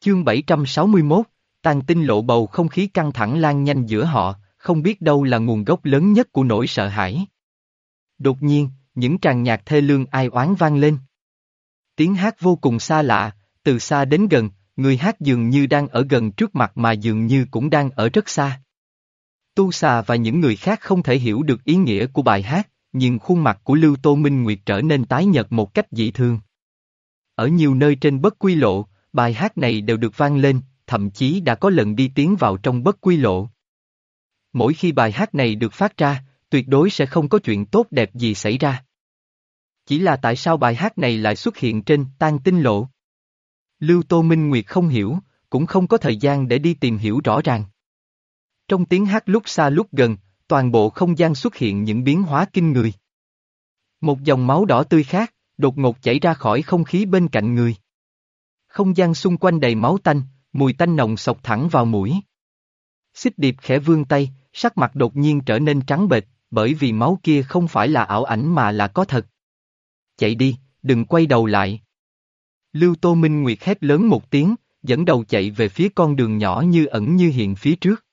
Chương 761, tàn tinh lộ bầu không khí căng thẳng lan nhanh giữa họ, không biết đâu là nguồn gốc lớn nhất của nỗi sợ hãi. Đột nhiên, những tràng nhạc thê lương ai oán vang lên. Tiếng hát vô cùng xa lạ, từ xa đến gần, người hát dường như đang ở gần trước mặt mà dường như cũng đang ở rất xa. Tu xà và những người khác không thể hiểu được ý nghĩa của bài hát, nhưng khuôn mặt của Lưu Tô Minh Nguyệt trở nên tái nhợt một cách dị thường. Ở nhiều nơi trên bất quy lộ, bài hát này đều được vang lên, thậm chí đã có lần đi tiến vào trong bất quy lộ. Mỗi khi bài hát này được phát ra, tuyệt đối sẽ không có chuyện tốt đẹp gì xảy ra. Chỉ là tại sao bài hát này lại xuất hiện trên tan tinh lộ? Lưu Tô Minh Nguyệt không hiểu, cũng không có thời gian để đi tìm hiểu rõ ràng. Trong tiếng hát lúc xa lúc gần, toàn bộ không gian xuất hiện những biến hóa kinh người. Một dòng máu đỏ tươi khác, đột ngột chảy ra khỏi không khí bên cạnh người. Không gian xung quanh đầy máu tanh, mùi tanh nồng sộc thẳng vào mũi. Xích điệp khẽ vươn tay, sắc mặt đột nhiên trở nên trắng bệch, bởi vì máu kia không phải là ảo ảnh mà là có thật. Chạy đi, đừng quay đầu lại. Lưu Tô Minh Nguyệt hét lớn một tiếng, dẫn đầu chạy về phía con đường nhỏ như ẩn như hiện phía trước.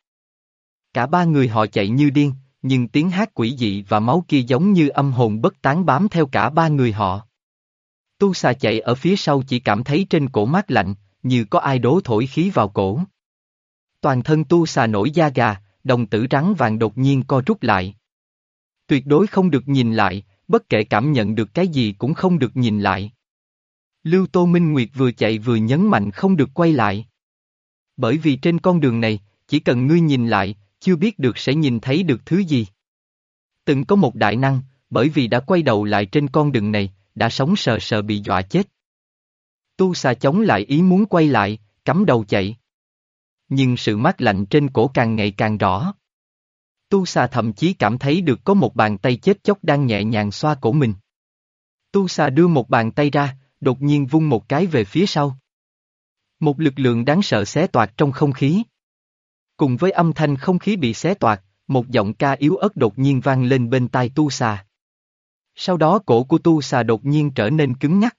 Cả ba người họ chạy như điên, nhưng tiếng hát quỷ dị và máu kia giống như âm hồn bất tán bám theo cả ba người họ. Tu xà chạy ở phía sau chỉ cảm thấy trên cổ mát lạnh, như có ai đố thổi khí vào cổ. Toàn thân tu xà nổi da gà, đồng tử trắng vàng đột nhiên co rút lại. Tuyệt đối không được nhìn lại, bất kể cảm nhận được cái gì cũng không được nhìn lại. Lưu Tô Minh Nguyệt vừa chạy vừa nhấn mạnh không được quay lại. Bởi vì trên con đường này, chỉ cần ngươi nhìn lại, chưa biết được sẽ nhìn thấy được thứ gì. Từng có một đại năng, bởi vì đã quay đầu lại trên con đường này, đã sống sờ sờ bị dọa chết. Tu xà chống lại ý muốn quay lại, cắm đầu chạy. Nhưng sự mát lạnh trên cổ càng ngày càng rõ. Tu xà thậm chí cảm thấy được có một bàn tay chết chóc đang nhẹ nhàng xoa cổ mình. Tu xà đưa một bàn tay ra, đột nhiên vung một cái về phía sau. Một lực lượng đáng sợ xé toạc trong không khí. Cùng với âm thanh không khí bị xé toạc, một giọng ca yếu ớt đột nhiên vang lên bên tai tu xà. Sau đó cổ của tu xà đột nhiên trở nên cứng ngắc.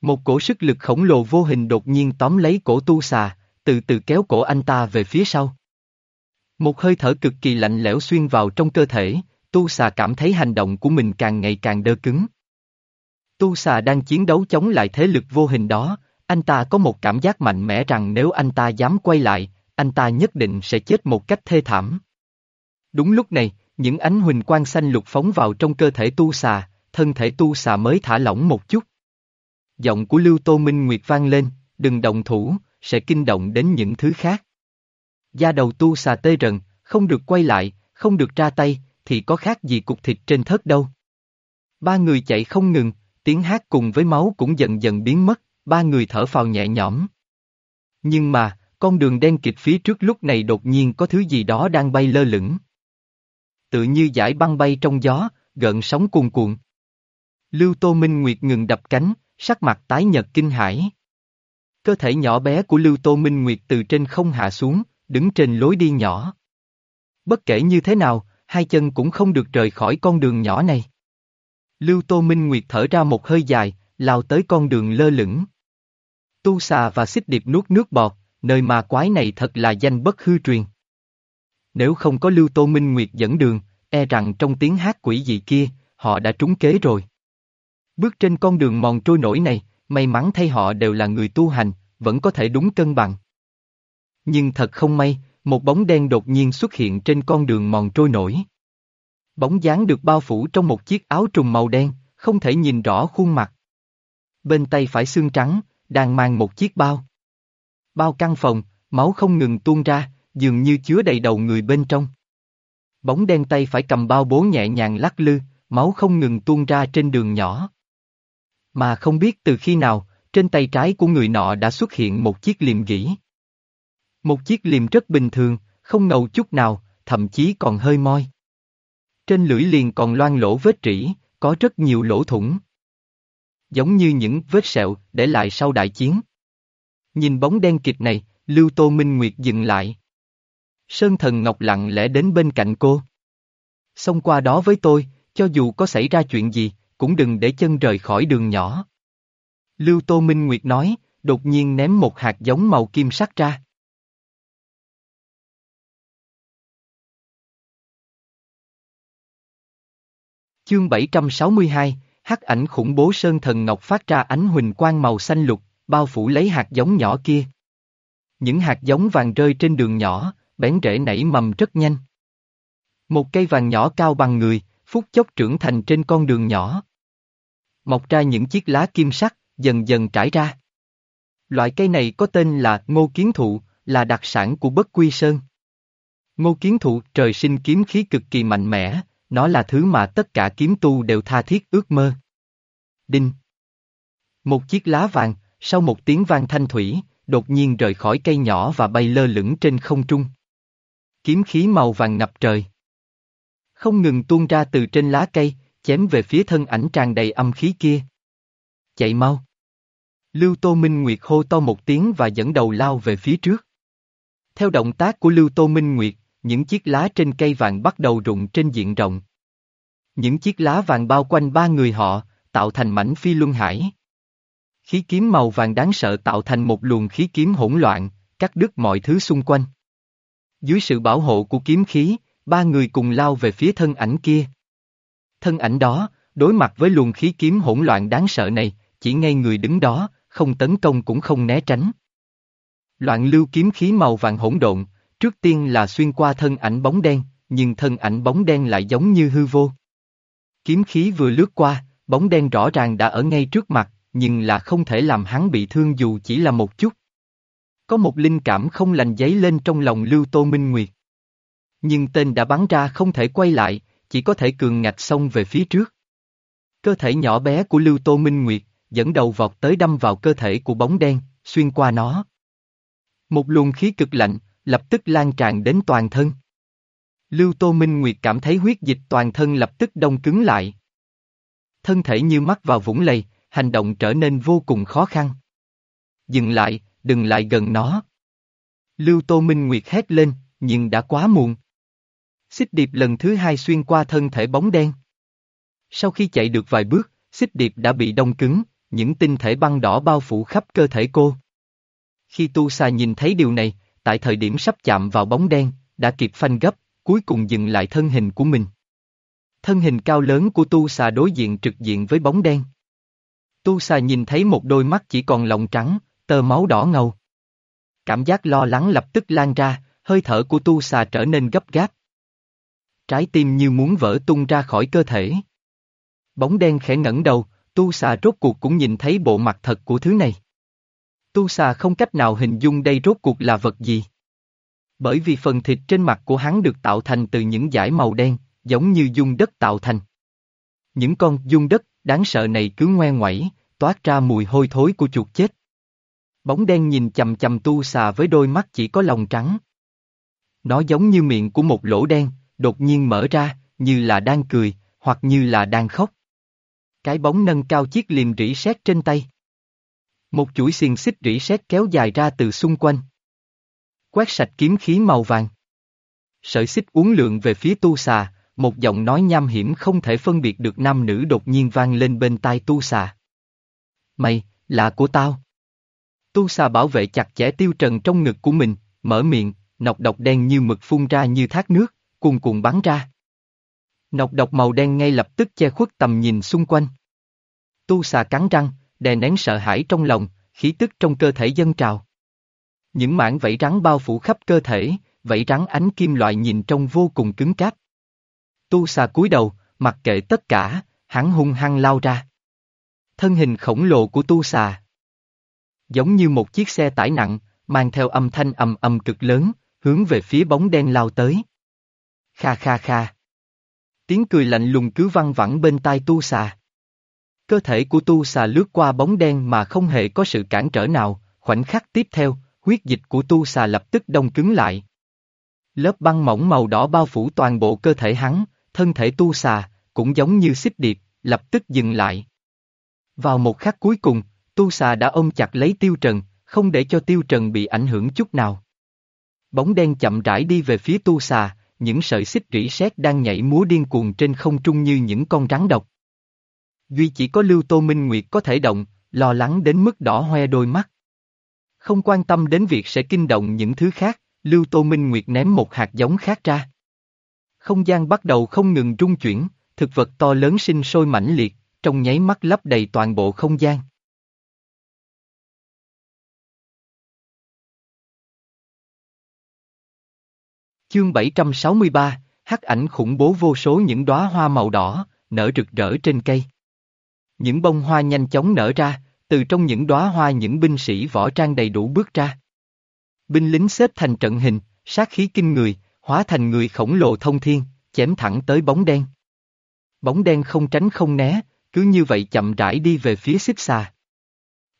Một cổ sức lực khổng lồ vô hình đột nhiên tóm lấy cổ tu xà, từ từ kéo cổ anh ta về phía sau. Một hơi thở cực kỳ lạnh lẽo xuyên vào trong cơ thể, tu xà cảm thấy hành động của mình càng ngày càng đơ cứng. Tu xà đang chiến đấu chống lại thế lực vô hình đó, anh ta có một cảm giác mạnh mẽ rằng nếu anh ta dám quay lại, anh ta nhất định sẽ chết một cách thê thảm. Đúng lúc này, những ánh huỳnh quang xanh lục phóng vào trong cơ thể tu xà, thân thể tu xà mới thả lỏng một chút. Giọng của Lưu Tô Minh Nguyệt vang lên, đừng động thủ, sẽ kinh động đến những thứ khác. Da đầu tu xà tê rần, không được quay lại, không được ra tay, thì có khác gì cục thịt trên thớt đâu. Ba người chạy không ngừng, tiếng hát cùng với máu cũng dần dần biến mất, ba người thở phào nhẹ nhõm. Nhưng mà, con đường đen kịt phía trước lúc này đột nhiên có thứ gì đó đang bay lơ lửng. Tự như giải băng bay trong gió, gợn sóng cuồn cuộn. Lưu Tô Minh Nguyệt ngừng đập cánh, sắc mặt tái nhợt kinh hãi. Cơ thể nhỏ bé của Lưu Tô Minh Nguyệt từ trên không hạ xuống, đứng trên lối đi nhỏ. Bất kể như thế nào, hai chân cũng không được rời khỏi con đường nhỏ này. Lưu Tô Minh Nguyệt thở ra một hơi dài, lao tới con đường lơ lửng. Tu xà và xích điệp nuốt nước bọt, nơi mà quái này thật là danh bất hư truyền. Nếu không có Lưu Tô Minh Nguyệt dẫn đường, e rằng trong tiếng hát quỷ dị kia, họ đã trúng kế rồi. Bước trên con đường mòn trôi nổi này, may mắn thay họ đều là người tu hành, vẫn có thể đúng cân bằng. Nhưng thật không may, một bóng đen đột nhiên xuất hiện trên con đường mòn trôi nổi. Bóng dáng được bao phủ trong một chiếc áo trùng màu đen, không thể nhìn rõ khuôn mặt. Bên tay phải xương trắng, đang mang một chiếc bao. Bao căn phòng, máu không ngừng tuôn ra, dường như chứa đầy đầu người bên trong. Bóng đen tay phải cầm bao bố nhẹ nhàng lắc lư, máu không ngừng tuôn ra trên đường nhỏ. Mà không biết từ khi nào, trên tay trái của người nọ đã xuất hiện một chiếc liềm gỉ. Một chiếc liềm rất bình thường, không ngầu chút nào, thậm chí còn hơi moi. Trên lưỡi liền còn loang lỗ vết trĩ, có rất nhiều lỗ thủng. Giống như những vết sẹo để lại sau đại chiến. Nhìn bóng đen kịch này, Lưu Tô Minh Nguyệt dừng lại. Sơn Thần Ngọc lặng lẽ đến bên cạnh cô. Xong qua đó với tôi, cho dù có xảy ra chuyện gì, cũng đừng để chân rời khỏi đường nhỏ. Lưu Tô Minh Nguyệt nói, đột nhiên ném một hạt giống màu kim sắc ra. Chương 762, hắc ảnh khủng bố Sơn Thần Ngọc phát ra ánh huỳnh quang màu xanh lục, bao phủ lấy hạt giống nhỏ kia. Những hạt giống vàng rơi trên đường nhỏ, bén rễ nảy mầm rất nhanh. Một cây vàng nhỏ cao bằng người, phút chốc trưởng thành trên con đường nhỏ. Mọc ra những chiếc lá kim sắc, dần dần trải ra. Loại cây này có tên là ngô kiến thụ, là đặc sản của bất quy sơn. Ngô kiến thụ trời sinh kiếm khí cực kỳ mạnh mẽ, nó là thứ mà tất cả kiếm tu đều tha thiết ước mơ. Đinh. Một chiếc lá vàng, sau một tiếng vang thanh thủy, đột nhiên rời khỏi cây nhỏ và bay lơ lửng trên không trung. Kiếm khí màu vàng ngập trời. Không ngừng tuôn ra từ trên lá cây, chém về phía thân ảnh tràn đầy âm khí kia. Chạy mau. Lưu Tô Minh Nguyệt hô to một tiếng và dẫn đầu lao về phía trước. Theo động tác của Lưu Tô Minh Nguyệt, những chiếc lá trên cây vàng bắt đầu rụng trên diện rộng. Những chiếc lá vàng bao quanh ba người họ, tạo thành mảnh phi luân hải. Khí kiếm màu vàng đáng sợ tạo thành một luồng khí kiếm hỗn loạn, cắt đứt mọi thứ xung quanh. Dưới sự bảo hộ của kiếm khí, ba người cùng lao về phía thân ảnh kia. Thân ảnh đó, đối mặt với luồng khí kiếm hỗn loạn đáng sợ này, chỉ ngay người đứng đó, không tấn công cũng không né tránh. Loạn lưu kiếm khí màu vàng hỗn độn, trước tiên là xuyên qua thân ảnh bóng đen, nhưng thân ảnh bóng đen lại giống như hư vô. Kiếm khí vừa lướt qua, bóng đen rõ ràng đã ở ngay trước mặt, nhưng là không thể làm hắn bị thương dù chỉ là một chút. Có một linh cảm không lành giấy lên trong lòng Lưu Tô Minh Nguyệt. Nhưng tên đã bắn ra không thể quay lại, chỉ có thể cường ngạch xông về phía trước. Cơ thể nhỏ bé của Lưu Tô Minh Nguyệt, dẫn đầu vọt tới đâm vào cơ thể của bóng đen, xuyên qua nó. Một luồng khí cực lạnh, lập tức lan tràn đến toàn thân. Lưu Tô Minh Nguyệt cảm thấy huyết dịch toàn thân lập tức đông cứng lại. Thân thể như mắc vào vũng lầy, hành động trở nên vô cùng khó khăn. Dừng lại, đừng lại gần nó. Lưu Tô Minh Nguyệt hét lên, nhưng đã quá muộn. Xích điệp lần thứ hai xuyên qua thân thể bóng đen. Sau khi chạy được vài bước, xích điệp đã bị đông cứng, những tinh thể băng đỏ bao phủ khắp cơ thể cô. Khi tu Sa nhìn thấy điều này, tại thời điểm sắp chạm vào bóng đen, đã kịp phanh gấp, cuối cùng dừng lại thân hình của mình. Thân hình cao lớn của tu Sa đối diện trực diện với bóng đen. Tu Sa nhìn thấy một đôi mắt chỉ còn lòng trắng, tơ máu đỏ ngầu. Cảm giác lo lắng lập tức lan ra, hơi thở của tu xà trở nên gấp gáp. Trái tim như muốn vỡ tung ra khỏi cơ thể. Bóng đen khẽ ngẩng đầu, tu xà rốt cuộc cũng nhìn thấy bộ mặt thật của thứ này. Tu xà không cách nào hình dung đây rốt cuộc là vật gì. Bởi vì phần thịt trên mặt của hắn được tạo thành từ những dải màu đen, giống như dung đất tạo thành. Những con dung đất đáng sợ này cứ ngoe ngoẩy, toát ra mùi hôi thối của chuột chết. Bóng đen nhìn chầm chầm tu xà với đôi mắt chỉ có lòng trắng. Nó giống như miệng của một lỗ đen, đột nhiên mở ra, như là đang cười, hoặc như là đang khóc. Cái bóng nâng cao chiếc liềm rỉ sét trên tay. Một chuỗi xiềng xích rỉ sét kéo dài ra từ xung quanh. Quét sạch kiếm khí màu vàng. Sợi xích uốn lượn về phía tu xà, một giọng nói nham hiểm không thể phân biệt được nam nữ đột nhiên vang lên bên tai tu xà. Mày, là của tao. Tu xà bảo vệ chặt chẽ tiêu trần trong ngực của mình, mở miệng, nọc độc đen như mực phun ra như thác nước, cuồn cuộn bắn ra. Nọc độc màu đen ngay lập tức che khuất tầm nhìn xung quanh. Tu xà cắn răng, đè nén sợ hãi trong lòng, khí tức trong cơ thể dân trào. Những mảng vảy rắn bao phủ khắp cơ thể, vảy rắn ánh kim loại nhìn trông vô cùng cứng cáp. Tu xà cúi đầu, mặc kệ tất cả, hắn hung hăng lao ra. Thân hình khổng lồ của tu xà. Giống như một chiếc xe tải nặng, mang theo âm thanh ầm ầm cực lớn, hướng về phía bóng đen lao tới. Kha kha kha. Tiếng cười lạnh lùng cứ văng vẳng bên tai tu xà. Cơ thể của tu xà lướt qua bóng đen mà không hề có sự cản trở nào, khoảnh khắc tiếp theo, huyết dịch của tu xà lập tức đông cứng lại. Lớp băng mỏng màu đỏ bao phủ toàn bộ cơ thể hắn, thân thể tu xà, cũng giống như xích điệp, lập tức dừng lại. Vào một khắc cuối cùng, tu xà đã ôm chặt lấy tiêu trần, không để cho tiêu trần bị ảnh hưởng chút nào. Bóng đen chậm rãi đi về phía tu xà, những sợi xích rỉ sét đang nhảy múa điên cuồng trên không trung như những con rắn độc. Duy chỉ có Lưu Tô Minh Nguyệt có thể động, lo lắng đến mức đỏ hoe đôi mắt. Không quan tâm đến việc sẽ kinh động những thứ khác, Lưu Tô Minh Nguyệt ném một hạt giống khác ra. Không gian bắt đầu không ngừng rung chuyển, thực vật to lớn sinh sôi mãnh liệt, trong nháy mắt lấp đầy toàn bộ không gian. Chương 763, hắc ảnh khủng bố vô số những đóa hoa màu đỏ, nở rực rỡ trên cây. Những bông hoa nhanh chóng nở ra, từ trong những đóa hoa những binh sĩ võ trang đầy đủ bước ra. Binh lính xếp thành trận hình, sát khí kinh người, hóa thành người khổng lồ thông thiên, chém thẳng tới bóng đen. Bóng đen không tránh không né, cứ như vậy chậm rãi đi về phía xích xà.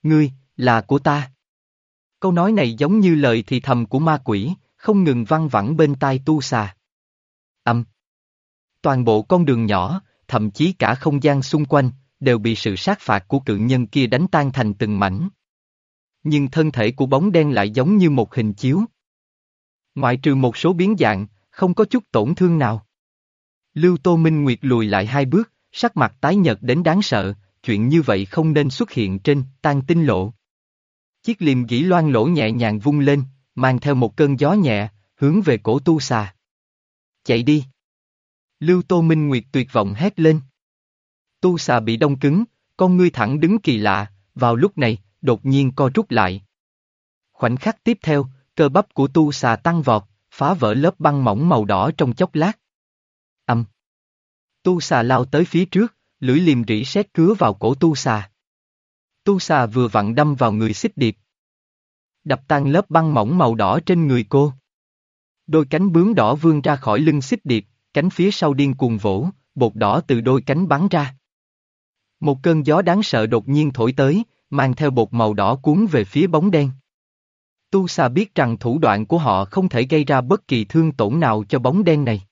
Ngươi, là của ta. Câu nói này giống như lời thì thầm của ma quỷ, không ngừng văng vẳng bên tai tu xà. Âm. Toàn bộ con đường nhỏ, thậm chí cả không gian xung quanh, đều bị sự sát phạt của cự nhân kia đánh tan thành từng mảnh. Nhưng thân thể của bóng đen lại giống như một hình chiếu. Ngoại trừ một số biến dạng, không có chút tổn thương nào. Lưu Tô Minh Nguyệt lùi lại hai bước, sắc mặt tái nhợt đến đáng sợ, chuyện như vậy không nên xuất hiện trên tan tinh lộ. Chiếc liềm gỉ loan lỗ nhẹ nhàng vung lên, mang theo một cơn gió nhẹ, hướng về cổ tu xà. Chạy đi! Lưu Tô Minh Nguyệt tuyệt vọng hét lên. Tu xà bị đông cứng, con ngươi thẳng đứng kỳ lạ, vào lúc này, đột nhiên co rút lại. Khoảnh khắc tiếp theo, cơ bắp của tu xà tăng vọt, phá vỡ lớp băng mỏng màu đỏ trong chốc lát. Âm. Tu xà lao tới phía trước, lưỡi liềm rỉ sét cứa vào cổ tu xà. Tu xà vừa vặn đâm vào người xích điệp. Đập tan lớp băng mỏng màu đỏ trên người cô. Đôi cánh bướm đỏ vươn ra khỏi lưng xích điệp, cánh phía sau điên cuồng vỗ, bột đỏ từ đôi cánh bắn ra. Một cơn gió đáng sợ đột nhiên thổi tới, mang theo bột màu đỏ cuốn về phía bóng đen. Tu Sa biết rằng thủ đoạn của họ không thể gây ra bất kỳ thương tổn nào cho bóng đen này.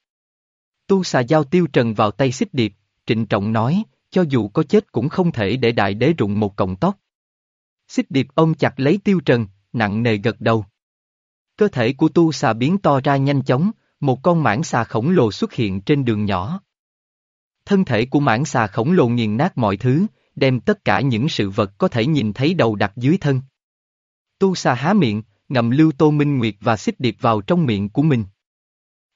Tu Sa giao tiêu trần vào tay xích điệp, trịnh trọng nói, cho dù có chết cũng không thể để đại đế rụng một cọng tóc. Xích điệp ôm chặt lấy tiêu trần, nặng nề gật đầu. Cơ thể của tu xà biến to ra nhanh chóng, một con mãng xà khổng lồ xuất hiện trên đường nhỏ. Thân thể của mãng xà khổng lồ nghiền nát mọi thứ, đem tất cả những sự vật có thể nhìn thấy đầu đặt dưới thân. Tu xà há miệng, ngầm lưu tô minh nguyệt và xích điệp vào trong miệng của mình.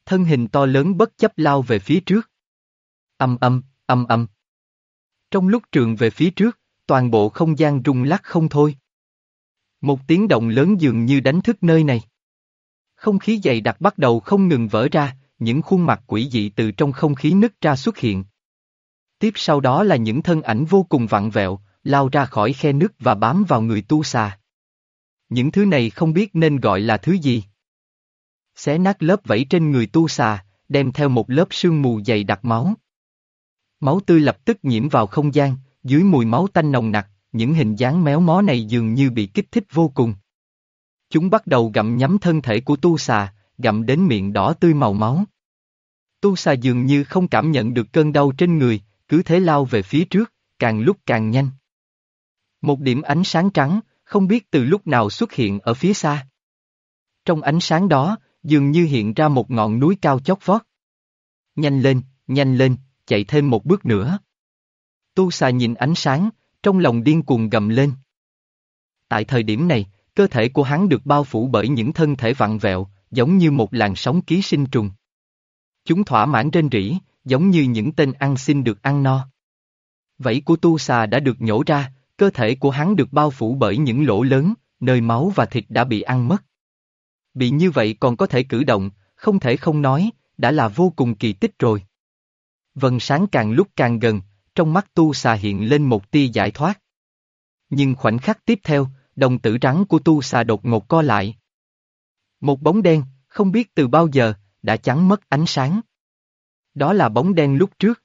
Thân hình to lớn bất chấp lao về phía trước. Âm âm, âm âm. Trong lúc trường về phía trước, toàn bộ không gian rung lắc không thôi. Một tiếng động lớn dường như đánh thức nơi này. Không khí dày đặc bắt đầu không ngừng vỡ ra, những khuôn mặt quỷ dị từ trong không khí nứt ra xuất hiện. Tiếp sau đó là những thân ảnh vô cùng vặn vẹo, lao ra khỏi khe nứt và bám vào người tu xà. Những thứ này không biết nên gọi là thứ gì. Xé nát lớp vẫy trên người tu xà, đem theo một lớp sương mù dày đặc máu. Máu tươi lập tức nhiễm vào không gian, dưới mùi máu tanh nồng nặc, những hình dáng méo mó này dường như bị kích thích vô cùng. Chúng bắt đầu gặm nhắm thân thể của tu xà, gặm đến miệng đỏ tươi màu máu. Tu xà dường như không cảm nhận được cơn đau trên người, cứ thế lao về phía trước, càng lúc càng nhanh. Một điểm ánh sáng trắng, không biết từ lúc nào xuất hiện ở phía xa. Trong ánh sáng đó, dường như hiện ra một ngọn núi cao chót vót. Nhanh lên, nhanh lên, chạy thêm một bước nữa. Tu xà nhìn ánh sáng, trong lòng điên cuồng gầm lên. Tại thời điểm này, cơ thể của hắn được bao phủ bởi những thân thể vặn vẹo, giống như một làn sóng ký sinh trùng. Chúng thỏa mãn trên rỉ, giống như những tên ăn xin được ăn no. Vẫy của tu xà đã được nhổ ra, cơ thể của hắn được bao phủ bởi những lỗ lớn, nơi máu và thịt đã bị ăn mất. Bị như vậy còn có thể cử động, không thể không nói, đã là vô cùng kỳ tích rồi. Vần sáng càng lúc càng gần, trong mắt tu xà hiện lên một tia giải thoát. Nhưng khoảnh khắc tiếp theo, đồng tử trắng của tu xà đột ngột co lại. Một bóng đen, không biết từ bao giờ, đã chắn mất ánh sáng. Đó là bóng đen lúc trước.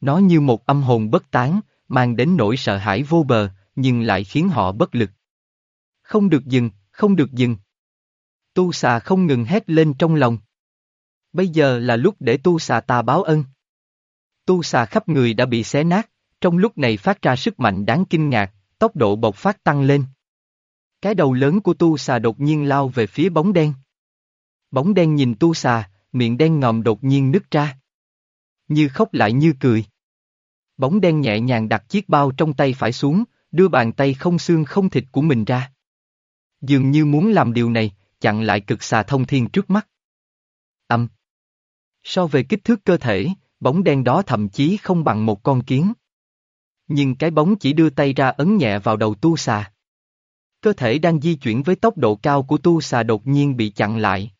Nó như một âm hồn bất tán, mang đến nỗi sợ hãi vô bờ, nhưng lại khiến họ bất lực. Không được dừng, không được dừng. Tu xà không ngừng hét lên trong lòng. Bây giờ là lúc để tu xà ta báo ân. Tu xà khắp người đã bị xé nát, trong lúc này phát ra sức mạnh đáng kinh ngạc, tốc độ bộc phát tăng lên. Cái đầu lớn của tu xà đột nhiên lao về phía bóng đen. Bóng đen nhìn tu xà, miệng đen ngòm đột nhiên nứt ra. Như khóc lại như cười. Bóng đen nhẹ nhàng đặt chiếc bao trong tay phải xuống, đưa bàn tay không xương không thịt của mình ra. Dường như muốn làm điều này, chặn lại cực xà thông thiên trước mắt. Âm. So về kích thước cơ thể, bóng đen đó thậm chí không bằng một con kiến. Nhưng cái bóng chỉ đưa tay ra ấn nhẹ vào đầu tu xà. Cơ thể đang di chuyển với tốc độ cao của tu xà đột nhiên bị chặn lại.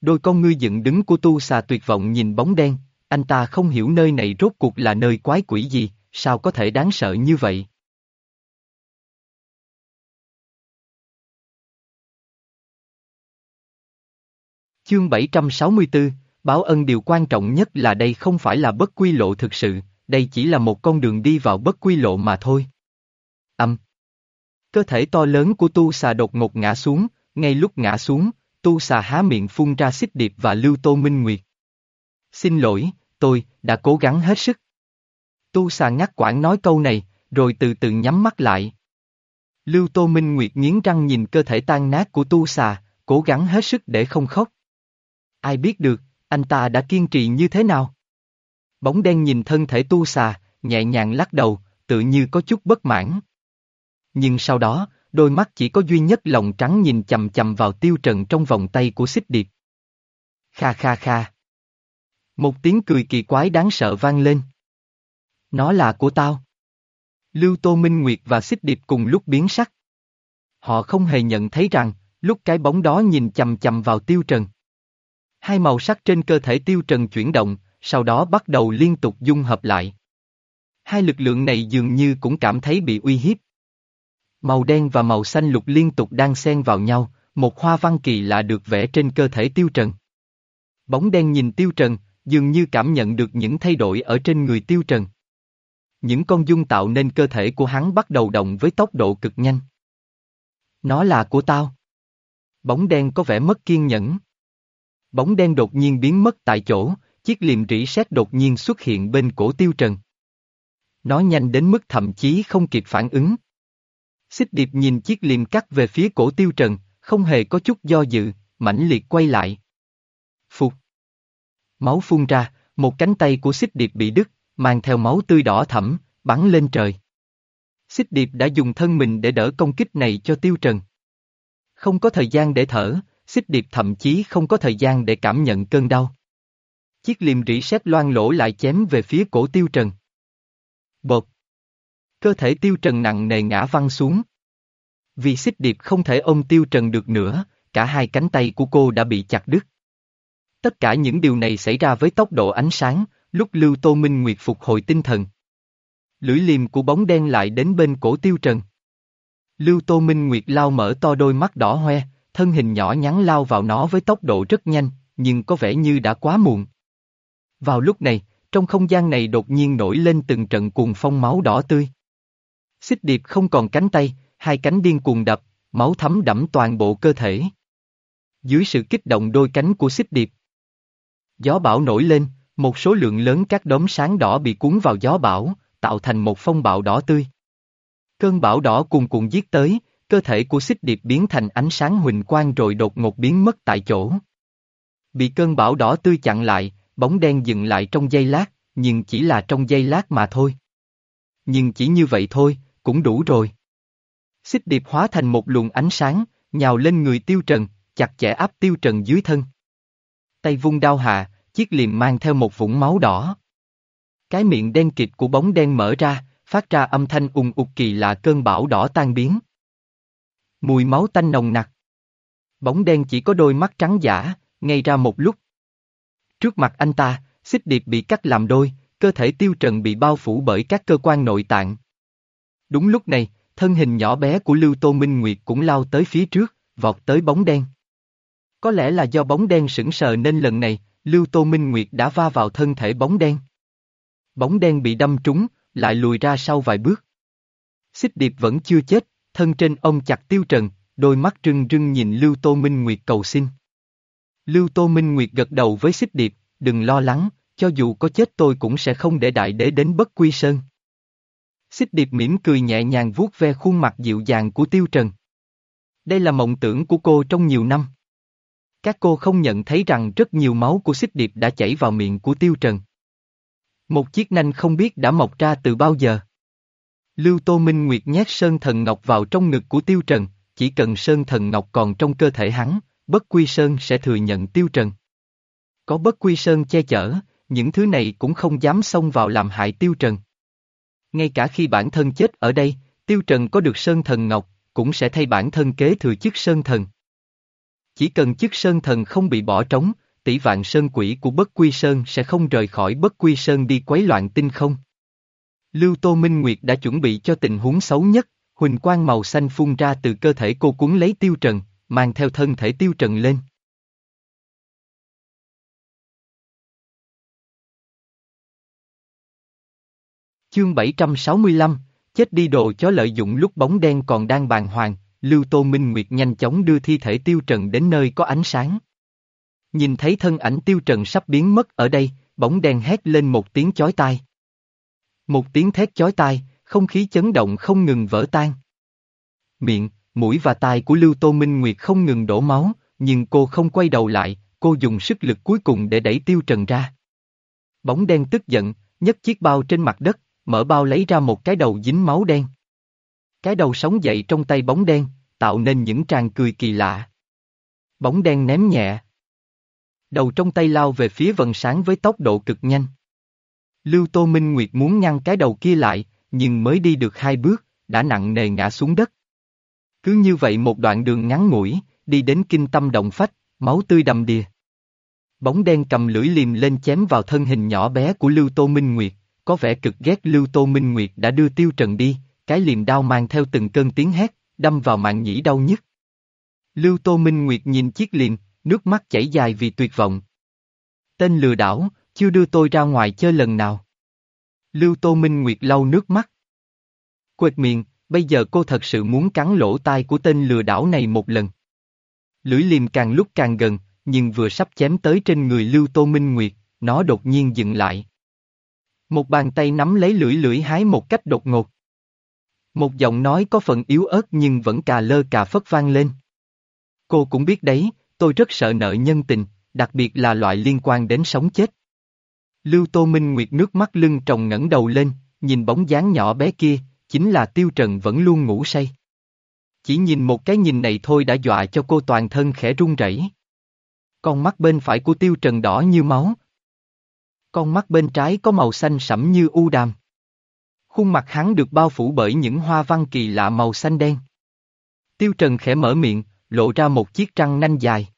Đôi con ngươi dựng đứng của tu xà tuyệt vọng nhìn bóng đen, anh ta không hiểu nơi này rốt cuộc là nơi quái quỷ gì, sao có thể đáng sợ như vậy. Chương 764, báo ân điều quan trọng nhất là đây không phải là bất quy lộ thực sự, đây chỉ là một con đường đi vào bất quy lộ mà thôi. Âm. Cơ thể to lớn của tu xà đột ngột ngã xuống, ngay lúc ngã xuống, tu xà há miệng phun ra xích điệp và lưu tô minh nguyệt. Xin lỗi, tôi, đã cố gắng hết sức. Tu xà ngắt quãng nói câu này, rồi từ từ nhắm mắt lại. Lưu Tô Minh Nguyệt nghiến răng nhìn cơ thể tan nát của tu xà, cố gắng hết sức để không khóc. Ai biết được, anh ta đã kiên trì như thế nào? Bóng đen nhìn thân thể tu xà, nhẹ nhàng lắc đầu, tự như có chút bất mãn. Nhưng sau đó, đôi mắt chỉ có duy nhất lòng trắng nhìn chầm chầm vào tiêu trần trong vòng tay của xích điệp. Kha kha kha. Một tiếng cười kỳ quái đáng sợ vang lên. Nó là của tao. Lưu Tô Minh Nguyệt và xích điệp cùng lúc biến sắc. Họ không hề nhận thấy rằng, lúc cái bóng đó nhìn chầm chầm vào tiêu trần. Hai màu sắc trên cơ thể tiêu trần chuyển động, sau đó bắt đầu liên tục dung hợp lại. Hai lực lượng này dường như cũng cảm thấy bị uy hiếp. Màu đen và màu xanh lục liên tục đang xen vào nhau, một hoa văn kỳ lạ được vẽ trên cơ thể tiêu trần. Bóng đen nhìn tiêu trần, dường như cảm nhận được những thay đổi ở trên người tiêu trần. Những con dung tạo nên cơ thể của hắn bắt đầu động với tốc độ cực nhanh. Nó là của tao. Bóng đen có vẻ mất kiên nhẫn. Bóng đen đột nhiên biến mất tại chỗ, chiếc liềm rỉ sét đột nhiên xuất hiện bên cổ tiêu trần. Nó nhanh đến mức thậm chí không kịp phản ứng. Xích điệp nhìn chiếc liềm cắt về phía cổ tiêu trần, không hề có chút do dự, mãnh liệt quay lại. Phục. Máu phun ra, một cánh tay của xích điệp bị đứt, mang theo máu tươi đỏ thẫm, bắn lên trời. Xích điệp đã dùng thân mình để đỡ công kích này cho tiêu trần. Không có thời gian để thở, xích điệp thậm chí không có thời gian để cảm nhận cơn đau. Chiếc liềm rỉ sét loan lỗ lại chém về phía cổ tiêu trần. Bột. Cơ thể tiêu trần nặng nề ngã văng xuống. Vì xích điệp không thể ôm tiêu trần được nữa, cả hai cánh tay của cô đã bị chặt đứt. Tất cả những điều này xảy ra với tốc độ ánh sáng, lúc Lưu Tô Minh Nguyệt phục hồi tinh thần. Lưỡi liềm của bóng đen lại đến bên cổ tiêu trần. Lưu Tô Minh Nguyệt lao mở to đôi mắt đỏ hoe, thân hình nhỏ nhắn lao vào nó với tốc độ rất nhanh, nhưng có vẻ như đã quá muộn. Vào lúc này, trong không gian này đột nhiên nổi lên từng trận cuồng phong máu đỏ tươi. Xích điệp không còn cánh tay, hai cánh điên cuồng đập, máu thấm đẫm toàn bộ cơ thể. Dưới sự kích động đôi cánh của xích điệp. Gió bão nổi lên, một số lượng lớn các đốm sáng đỏ bị cuốn vào gió bão, tạo thành một phong bạo đỏ tươi. Cơn bão đỏ cuồn cuộn giết tới, cơ thể của xích điệp biến thành ánh sáng huỳnh quang rồi đột ngột biến mất tại chỗ. Bị cơn bão đỏ tươi chặn lại, bóng đen dừng lại trong giây lát, nhưng chỉ là trong giây lát mà thôi. Nhưng chỉ như vậy thôi, cũng đủ rồi. Xích điệp hóa thành một luồng ánh sáng, nhào lên người tiêu trần, chặt chẽ áp tiêu trần dưới thân. Tay vung đao hạ, chiếc liềm mang theo một vũng máu đỏ. Cái miệng đen kịt của bóng đen mở ra, phát ra âm thanh ùng ục kỳ lạ cơn bão đỏ tan biến. Mùi máu tanh nồng nặc. Bóng đen chỉ có đôi mắt trắng giả, ngay ra một lúc. Trước mặt anh ta, xích điệp bị cắt làm đôi, cơ thể tiêu trần bị bao phủ bởi các cơ quan nội tạng. Đúng lúc này, thân hình nhỏ bé của Lưu Tô Minh Nguyệt cũng lao tới phía trước, vọt tới bóng đen. Có lẽ là do bóng đen sững sờ nên lần này, Lưu Tô Minh Nguyệt đã va vào thân thể bóng đen. Bóng đen bị đâm trúng, lại lùi ra sau vài bước. Xích điệp vẫn chưa chết, thân trên ông chặt tiêu trần, đôi mắt trưng trưng nhìn Lưu Tô Minh Nguyệt cầu xin. Lưu Tô Minh Nguyệt gật đầu với xích điệp, đừng lo lắng, cho dù có chết tôi cũng sẽ không để đại đế đến bất quy sơn. Xích điệp mỉm cười nhẹ nhàng vuốt ve khuôn mặt dịu dàng của tiêu trần. Đây là mộng tưởng của cô trong nhiều năm. Các cô không nhận thấy rằng rất nhiều máu của xích điệp đã chảy vào miệng của tiêu trần. Một chiếc nanh không biết đã mọc ra từ bao giờ. Lưu Tô Minh Nguyệt nhét sơn thần ngọc vào trong ngực của tiêu trần, chỉ cần Sơn Thần Ngọc còn trong cơ thể hắn, Bất Quy Sơn sẽ thừa nhận Tiêu Trần. Có Bất Quy Sơn che chở, những thứ này cũng không dám xông vào làm hại Tiêu Trần. Ngay cả khi bản thân chết ở đây, Tiêu Trần có được Sơn Thần Ngọc, cũng sẽ thay bản thân kế thừa chức Sơn Thần. Chỉ cần chức Sơn Thần không bị bỏ trống, tỷ vạn Sơn quỷ của Bất Quy Sơn sẽ không rời khỏi Bất Quy Sơn đi quấy loạn tinh không. Lưu Tô Minh Nguyệt đã chuẩn bị cho tình huống xấu nhất, huỳnh quang màu xanh phun ra từ cơ thể cô cuốn lấy Tiêu Trần, mang theo thân thể Tiêu Trần lên. Chương 765, chết đi đồ chó lợi dụng lúc bóng đen còn đang bàn hoàng, Lưu Tô Minh Nguyệt nhanh chóng đưa thi thể Tiêu Trần đến nơi có ánh sáng. Nhìn thấy thân ảnh Tiêu Trần sắp biến mất ở đây, bóng đen hét lên một tiếng chói tai. Một tiếng thét chói tai, không khí chấn động không ngừng vỡ tan. Miệng, mũi và tai của Lưu Tô Minh Nguyệt không ngừng đổ máu, nhưng cô không quay đầu lại, cô dùng sức lực cuối cùng để đẩy Tiêu Trần ra. Bóng đen tức giận, nhấc chiếc bao trên mặt đất, mở bao lấy ra một cái đầu dính máu đen. Cái đầu sống dậy trong tay bóng đen, tạo nên những tràng cười kỳ lạ. Bóng đen ném nhẹ. Đầu trong tay lao về phía vần sáng với tốc độ cực nhanh. Lưu Tô Minh Nguyệt muốn ngăn cái đầu kia lại, nhưng mới đi được hai bước, đã nặng nề ngã xuống đất. Cứ như vậy một đoạn đường ngắn ngủi, đi đến kinh tâm động phách, máu tươi đầm đìa. Bóng đen cầm lưỡi liềm lên chém vào thân hình nhỏ bé của Lưu Tô Minh Nguyệt, có vẻ cực ghét Lưu Tô Minh Nguyệt đã đưa Tiêu Trần đi, cái liềm đao mang theo từng cơn tiếng hét, đâm vào mạng nhĩ đau nhất. Lưu Tô Minh Nguyệt nhìn chiếc liềm, nước mắt chảy dài vì tuyệt vọng. Tên lừa đảo, chưa đưa tôi ra ngoài chơi lần nào. Lưu Tô Minh Nguyệt lau nước mắt. Quệt miệng, bây giờ cô thật sự muốn cắn lỗ tai của tên lừa đảo này một lần. Lưỡi liềm càng lúc càng gần, nhưng vừa sắp chém tới trên người Lưu Tô Minh Nguyệt, nó đột nhiên dừng lại. Một bàn tay nắm lấy lưỡi lưỡi hái một cách đột ngột. Một giọng nói có phần yếu ớt nhưng vẫn cà lơ cà phất vang lên. Cô cũng biết đấy, tôi rất sợ nợ nhân tình, đặc biệt là loại liên quan đến sống chết. Lưu Tô Minh Nguyệt nước mắt lưng tròng ngẩng đầu lên, nhìn bóng dáng nhỏ bé kia, chính là Tiêu Trần vẫn luôn ngủ say. Chỉ nhìn một cái nhìn này thôi đã dọa cho cô toàn thân khẽ run rẩy. Con mắt bên phải của Tiêu Trần đỏ như máu. Con mắt bên trái có màu xanh sẫm như u đàm. Khuôn mặt hắn được bao phủ bởi những hoa văn kỳ lạ màu xanh đen. Tiêu Trần khẽ mở miệng, lộ ra một chiếc răng nanh dài.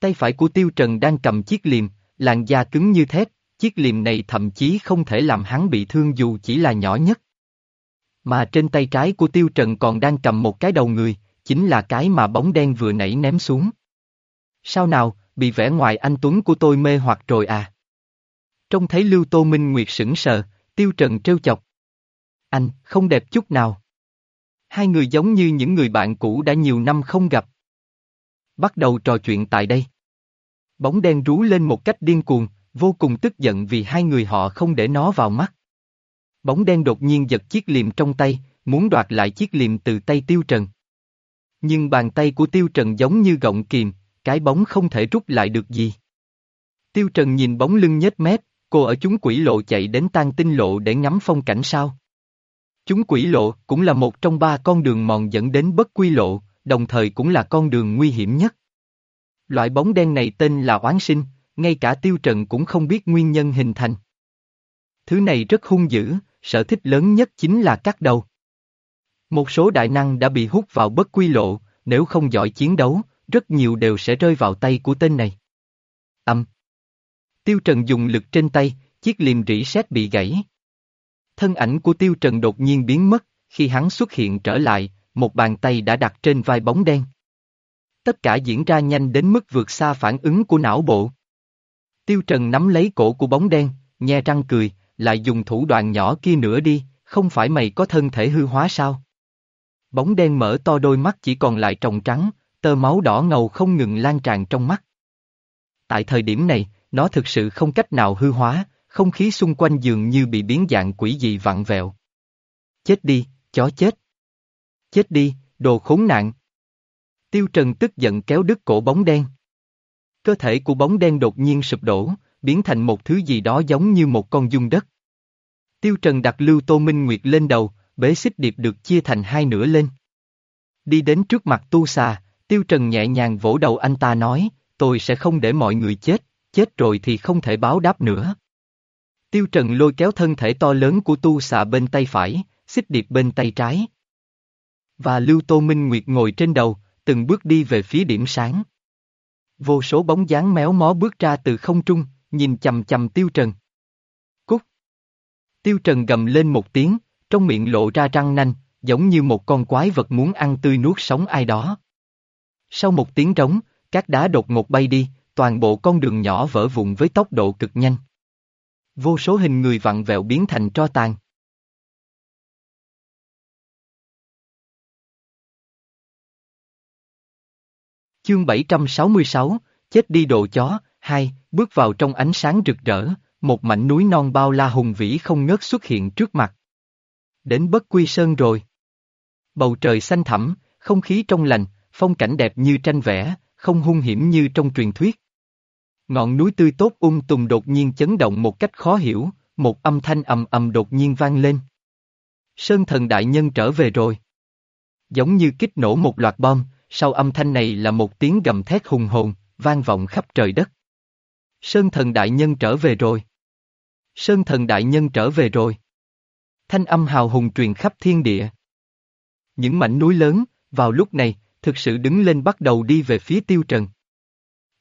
Tay phải của Tiêu Trần đang cầm chiếc liềm, làn da cứng như thép, chiếc liềm này thậm chí không thể làm hắn bị thương dù chỉ là nhỏ nhất. Mà trên tay trái của Tiêu Trần còn đang cầm một cái đầu người, chính là cái mà bóng đen vừa nãy ném xuống. Sao nào, bị vẻ ngoài anh Tuấn của tôi mê hoặc rồi à? Trông thấy Lưu Tô Minh Nguyệt sững sờ, Tiêu Trần trêu chọc. Anh, không đẹp chút nào. Hai người giống như những người bạn cũ đã nhiều năm không gặp. Bắt đầu trò chuyện tại đây. Bóng đen rú lên một cách điên cuồng, vô cùng tức giận vì hai người họ không để nó vào mắt. Bóng đen đột nhiên giật chiếc liềm trong tay, muốn đoạt lại chiếc liềm từ tay Tiêu Trần. Nhưng bàn tay của Tiêu Trần giống như gọng kìm, cái bóng không thể rút lại được gì. Tiêu Trần nhìn bóng lưng nhếch mép, cô ở chúng quỷ lộ chạy đến tan tinh lộ để ngắm phong cảnh sao. Chúng quỷ lộ cũng là một trong ba con đường mòn dẫn đến bất quy lộ, đồng thời cũng là con đường nguy hiểm nhất. Loại bóng đen này tên là oán sinh, ngay cả tiêu trần cũng không biết nguyên nhân hình thành. Thứ này rất hung dữ, sở thích lớn nhất chính là cắt đầu. Một số đại năng đã bị hút vào bất quy lộ, nếu không giỏi chiến đấu, rất nhiều đều sẽ rơi vào tay của tên này. Âm. Tiêu Trần dùng lực trên tay, chiếc liềm rỉ sét bị gãy. Thân ảnh của Tiêu Trần đột nhiên biến mất, khi hắn xuất hiện trở lại, một bàn tay đã đặt trên vai bóng đen. Tất cả diễn ra nhanh đến mức vượt xa phản ứng của não bộ. Tiêu Trần nắm lấy cổ của bóng đen, nhe răng cười, lại dùng thủ đoạn nhỏ kia nữa đi, không phải mày có thân thể hư hóa sao? Bóng đen mở to đôi mắt chỉ còn lại tròng trắng, tơ máu đỏ ngầu không ngừng lan tràn trong mắt. Tại thời điểm này, nó thực sự không cách nào hư hóa, không khí xung quanh dường như bị biến dạng quỷ dị vặn vẹo. Chết đi, chó chết. Chết đi, đồ khốn nạn. Tiêu Trần tức giận kéo đứt cổ bóng đen. Cơ thể của bóng đen đột nhiên sụp đổ, biến thành một thứ gì đó giống như một con dung đất. Tiêu Trần đặt Lưu Tô Minh Nguyệt lên đầu, bế xích điệp được chia thành hai nửa lên. Đi đến trước mặt tu xà, Tiêu Trần nhẹ nhàng vỗ đầu anh ta nói, tôi sẽ không để mọi người chết, chết rồi thì không thể báo đáp nữa. Tiêu Trần lôi kéo thân thể to lớn của tu xà bên tay phải, xích điệp bên tay trái. Và Lưu Tô Minh Nguyệt ngồi trên đầu, từng bước đi về phía điểm sáng. Vô số bóng dáng méo mó bước ra từ không trung, nhìn chầm chầm Tiêu Trần. Cút! Tiêu Trần gầm lên một tiếng, trong miệng lộ ra răng nanh, giống như một con quái vật muốn ăn tươi nuốt sống ai đó. Sau một tiếng trống, các đá đột ngột bay đi, toàn bộ con đường nhỏ vỡ vụn với tốc độ cực nhanh. Vô số hình người vặn vẹo biến thành tro tàn. Chương 766, chết đi đồ chó, hai, bước vào trong ánh sáng rực rỡ, một mảnh núi non bao la hùng vĩ không ngớt xuất hiện trước mặt. Đến bất quy sơn rồi. Bầu trời xanh thẳm, không khí trong lành, phong cảnh đẹp như tranh vẽ, không hung hiểm như trong truyền thuyết. Ngọn núi tươi tốt um ung tùng đột nhiên chấn động một cách khó hiểu, một âm thanh ầm ầm đột nhiên vang lên. Sơn thần đại nhân trở về rồi. Giống như kích nổ một loạt bom, sau âm thanh này là một tiếng gầm thét hùng hồn, vang vọng khắp trời đất. Sơn thần đại nhân trở về rồi. Sơn thần đại nhân trở về rồi. Thanh âm hào hùng truyền khắp thiên địa. Những mảnh núi lớn, vào lúc này, thực sự đứng lên bắt đầu đi về phía tiêu trần.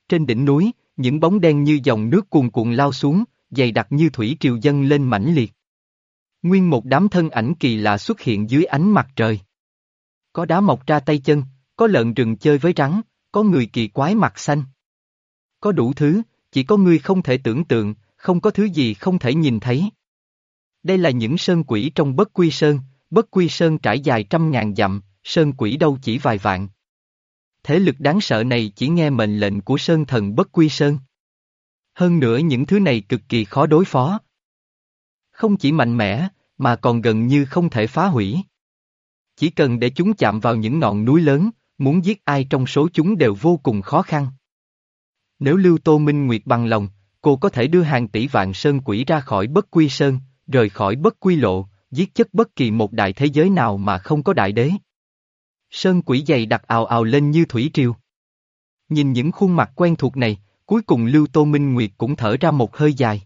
Trên đỉnh núi, những bóng đen như dòng nước cuồn cuộn lao xuống, dày đặc như thủy triều dân lên mãnh liệt. Nguyên một đám thân ảnh kỳ lạ xuất hiện dưới ánh mặt trời. Có đá mọc ra tay chân, có lợn rừng chơi với rắn, có người kỳ quái mặt xanh. Có đủ thứ, chỉ có ngươi không thể tưởng tượng, không có thứ gì không thể nhìn thấy. Đây là những sơn quỷ trong bất quy sơn, bất quy sơn trải dài trăm ngàn dặm, sơn quỷ đâu chỉ vài vạn. Thế lực đáng sợ này chỉ nghe mệnh lệnh của sơn thần bất quy sơn. Hơn nữa những thứ này cực kỳ khó đối phó. Không chỉ mạnh mẽ, mà còn gần như không thể phá hủy. Chỉ cần để chúng chạm vào những ngọn núi lớn, muốn giết ai trong số chúng đều vô cùng khó khăn. Nếu Lưu Tô Minh Nguyệt bằng lòng, cô có thể đưa hàng tỷ vạn sơn quỷ ra khỏi bất quy sơn, rời khỏi bất quy lộ, giết chất bất kỳ một đại thế giới nào mà không có đại đế. Sơn quỷ dày đặt ào ào lên như thủy triều. Nhìn những khuôn mặt quen thuộc này, cuối cùng Lưu Tô Minh Nguyệt cũng thở ra một hơi dài.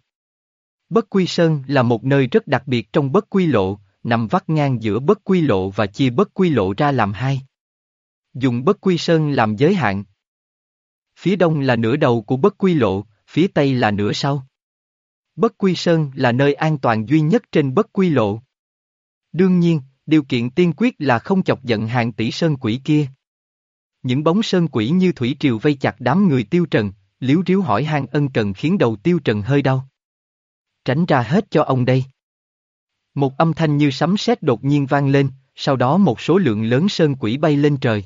Bất Quy Sơn là một nơi rất đặc biệt trong Bất Quy Lộ, nằm vắt ngang giữa Bất Quy Lộ và chia Bất Quy Lộ ra làm hai. Dùng Bất Quy Sơn làm giới hạn. Phía đông là nửa đầu của Bất Quy Lộ, phía tây là nửa sau. Bất Quy Sơn là nơi an toàn duy nhất trên Bất Quy Lộ. Đương nhiên, điều kiện tiên quyết là không chọc giận hàng tỷ sơn quỷ kia. Những bóng sơn quỷ như thủy triều vây chặt đám người tiêu trần, liếu riếu hỏi hang ân cần khiến đầu tiêu trần hơi đau. Tránh ra hết cho ông đây. Một âm thanh như sấm sét đột nhiên vang lên, sau đó một số lượng lớn sơn quỷ bay lên trời.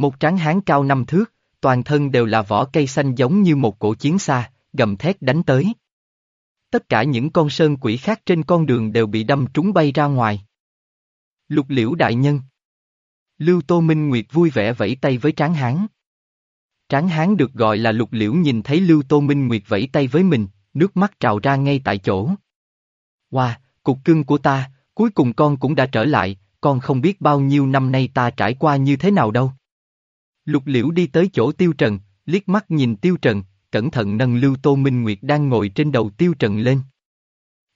Một tráng hán cao năm thước, toàn thân đều là vỏ cây xanh giống như một cổ chiến xa, gầm thét đánh tới. Tất cả những con sơn quỷ khác trên con đường đều bị đâm trúng bay ra ngoài. Lục liễu đại nhân. Lưu Tô Minh Nguyệt vui vẻ vẫy tay với Tráng Hán. Tráng Hán được gọi là lục liễu nhìn thấy Lưu Tô Minh Nguyệt vẫy tay với mình, nước mắt trào ra ngay tại chỗ. Wow, cục cưng của ta, cuối cùng con cũng đã trở lại, con không biết bao nhiêu năm nay ta trải qua như thế nào đâu. Lục liễu đi tới chỗ Tiêu Trần, liếc mắt nhìn Tiêu Trần, cẩn thận nâng Lưu Tô Minh Nguyệt đang ngồi trên đầu Tiêu Trần lên.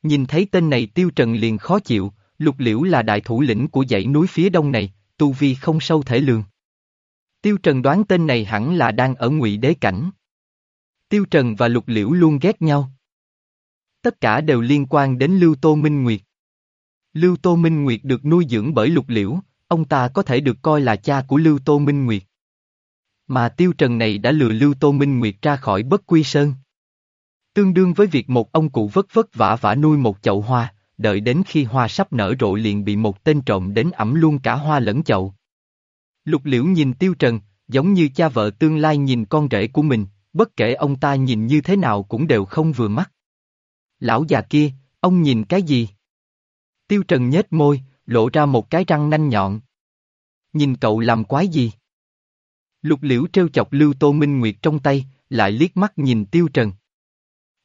Nhìn thấy tên này Tiêu Trần liền khó chịu, Lục Liễu là đại thủ lĩnh của dãy núi phía đông này, tu vi không sâu thể lường. Tiêu Trần đoán tên này hẳn là đang ở ngụy đế cảnh. Tiêu Trần và Lục Liễu luôn ghét nhau. Tất cả đều liên quan đến Lưu Tô Minh Nguyệt. Lưu Tô Minh Nguyệt được nuôi dưỡng bởi Lục Liễu, ông ta có thể được coi là cha của Lưu Tô Minh Nguyệt. Mà Tiêu Trần này đã lừa Lưu Tô Minh Nguyệt ra khỏi bất quy sơn. Tương đương với việc một ông cụ vất vất vả vả nuôi một chậu hoa, đợi đến khi hoa sắp nở rộ liền bị một tên trộm đến ẩm luôn cả hoa lẫn chậu. Lục liễu nhìn Tiêu Trần, giống như cha vợ tương lai nhìn con rể của mình, bất kể ông ta nhìn như thế nào cũng đều không vừa mắt. Lão già kia, ông nhìn cái gì? Tiêu Trần nhếch môi, lộ ra một cái răng nanh nhọn. Nhìn cậu làm quái gì? Lục liễu treo chọc Lưu Tô Minh Nguyệt trong tay, lại liếc mắt nhìn Tiêu Trần.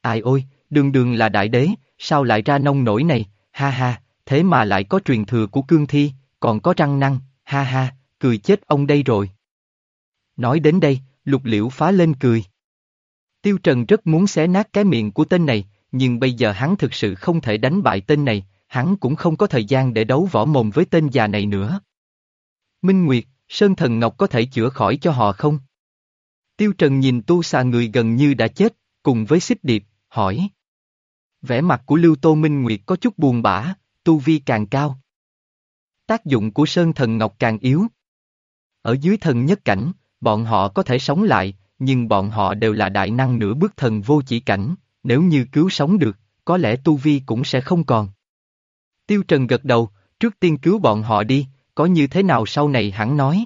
Ai ôi, đường đường là đại đế, sao lại ra nông nổi này, ha ha, thế mà lại có truyền thừa của cương thi, còn có răng năng, ha ha, cười chết ông đây rồi. Nói đến đây, lục liễu phá lên cười. Tiêu Trần rất muốn xé nát cái miệng của tên này, nhưng bây giờ hắn thực sự không thể đánh bại tên này, hắn cũng không có thời gian để đấu võ mồm với tên già này nữa. Minh Nguyệt, Sơn Thần Ngọc có thể chữa khỏi cho họ không? Tiêu Trần nhìn tu xà người gần như đã chết, cùng với xích điệp, hỏi. Vẻ mặt của Lưu Tô Minh Nguyệt có chút buồn bã, tu vi càng cao. Tác dụng của Sơn Thần Ngọc càng yếu. Ở dưới thần nhất cảnh, bọn họ có thể sống lại, nhưng bọn họ đều là đại năng nửa bước thần vô chỉ cảnh, nếu như cứu sống được, có lẽ tu vi cũng sẽ không còn. Tiêu Trần gật đầu, trước tiên cứu bọn họ đi, có như thế nào sau này hẳn nói.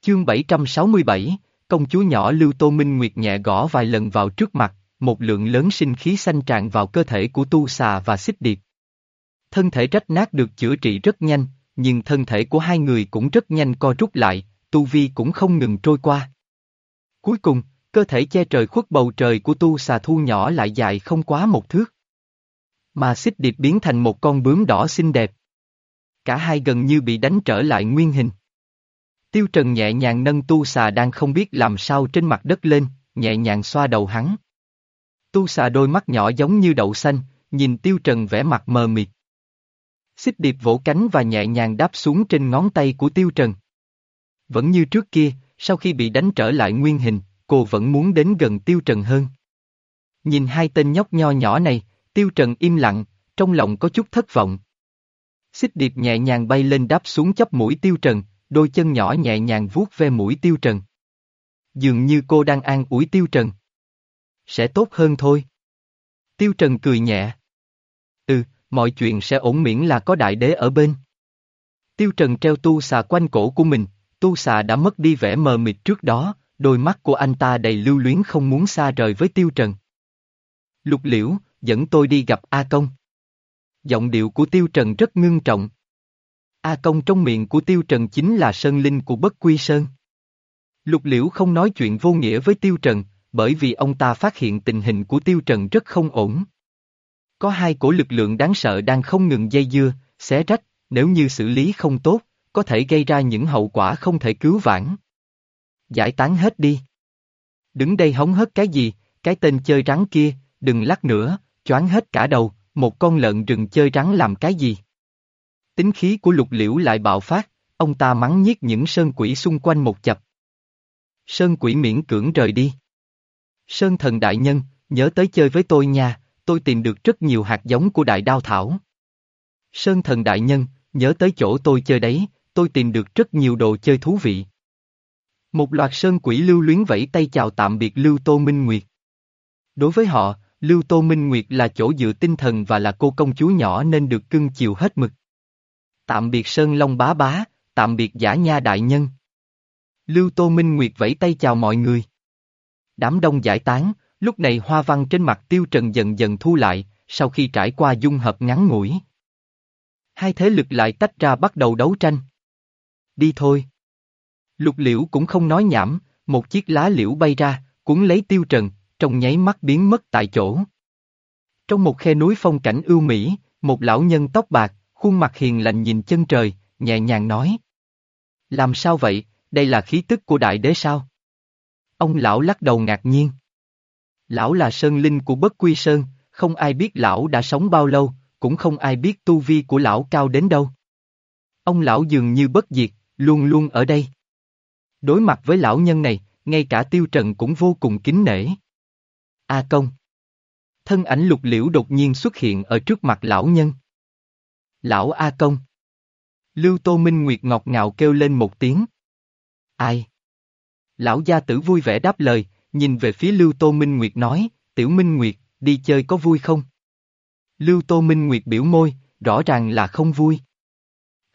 Chương 767, công chúa nhỏ Lưu Tô Minh Nguyệt nhẹ gõ vài lần vào trước mặt, một lượng lớn sinh khí xanh tràn vào cơ thể của tu xà và xích điệp. Thân thể rách nát được chữa trị rất nhanh, nhưng thân thể của hai người cũng rất nhanh co rút lại, tu vi cũng không ngừng trôi qua. Cuối cùng, cơ thể che trời khuất bầu trời của tu xà thu nhỏ lại dài không quá một thước. Mà xích điệp biến thành một con bướm đỏ xinh đẹp. Cả hai gần như bị đánh trở lại nguyên hình. Tiêu Trần nhẹ nhàng nâng tu xà đang không biết làm sao trên mặt đất lên, nhẹ nhàng xoa đầu hắn. Tu xà đôi mắt nhỏ giống như đậu xanh, nhìn Tiêu Trần vẻ mặt mờ mịt. Xích điệp vỗ cánh và nhẹ nhàng đáp xuống trên ngón tay của Tiêu Trần. Vẫn như trước kia, sau khi bị đánh trở lại nguyên hình, cô vẫn muốn đến gần Tiêu Trần hơn. Nhìn hai tên nhóc nho nhỏ này, Tiêu Trần im lặng, trong lòng có chút thất vọng. Xích điệp nhẹ nhàng bay lên đáp xuống chấp mũi Tiêu Trần, đôi chân nhỏ nhẹ nhàng vuốt ve mũi Tiêu Trần. Dường như cô đang an ủi Tiêu Trần. Sẽ tốt hơn thôi. Tiêu Trần cười nhẹ. Ừ, mọi chuyện sẽ ổn miễn là có đại đế ở bên. Tiêu Trần treo tu xà quanh cổ của mình, tu xà đã mất đi vẻ mờ mịt trước đó, đôi mắt của anh ta đầy lưu luyến không muốn xa rời với Tiêu Trần. Lục liễu, dẫn tôi đi gặp A Công. Giọng điệu của Tiêu Trần rất ngưng trọng. A Công trong miệng của Tiêu Trần chính là Sơn Linh của Bất Quy Sơn. Lục liễu không nói chuyện vô nghĩa với Tiêu Trần, bởi vì ông ta phát hiện tình hình của Tiêu Trần rất không ổn. Có hai cổ lực lượng đáng sợ đang không ngừng dây dưa, xé rách, nếu như xử lý không tốt, có thể gây ra những hậu quả không thể cứu vãn. Giải tán hết đi. Đứng đây hóng hớt cái gì, cái tên chơi rắn kia, đừng lắc nữa, choáng hết cả đầu, một con lợn rừng chơi rắn làm cái gì. Tính khí của lục liễu lại bạo phát, ông ta mắng nhiếc những sơn quỷ xung quanh một chập. Sơn quỷ miễn cưỡng rời đi. Sơn thần đại nhân, nhớ tới chơi với tôi nha, tôi tìm được rất nhiều hạt giống của đại đao thảo. Sơn thần đại nhân, nhớ tới chỗ tôi chơi đấy, tôi tìm được rất nhiều đồ chơi thú vị. Một loạt sơn quỷ lưu luyến vẫy tay chào tạm biệt Lưu Tô Minh Nguyệt. Đối với họ, Lưu Tô Minh Nguyệt là chỗ dựa tinh thần và là cô công chúa nhỏ nên được cưng chiều hết mực. Tạm biệt Sơn Long bá bá, tạm biệt giả nha đại nhân. Lưu Tô Minh Nguyệt vẫy tay chào mọi người. Đám đông giải tán, lúc này hoa văn trên mặt tiêu trần dần dần thu lại, sau khi trải qua dung hợp ngắn ngủi. Hai thế lực lại tách ra bắt đầu đấu tranh. Đi thôi. Lục liễu cũng không nói nhảm, một chiếc lá liễu bay ra, cuốn lấy tiêu trần, trong nháy mắt biến mất tại chỗ. Trong một khe núi phong cảnh ưu mỹ, một lão nhân tóc bạc, khuôn mặt hiền lành nhìn chân trời, nhẹ nhàng nói. Làm sao vậy, đây là khí tức của đại đế sao? Ông lão lắc đầu ngạc nhiên. Lão là sơn linh của bất quy sơn, không ai biết lão đã sống bao lâu, cũng không ai biết tu vi của lão cao đến đâu. Ông lão dường như bất diệt, luôn luôn ở đây. Đối mặt với lão nhân này, ngay cả tiêu trần cũng vô cùng kính nể. A công. Thân ảnh lục liễu đột nhiên xuất hiện ở trước mặt lão nhân. Lão A công. Lưu Tô Minh Nguyệt ngọt ngào kêu lên một tiếng. Ai? Lão gia tử vui vẻ đáp lời, nhìn về phía Lưu Tô Minh Nguyệt nói, Tiểu Minh Nguyệt, đi chơi có vui không? Lưu Tô Minh Nguyệt biểu môi, rõ ràng là không vui.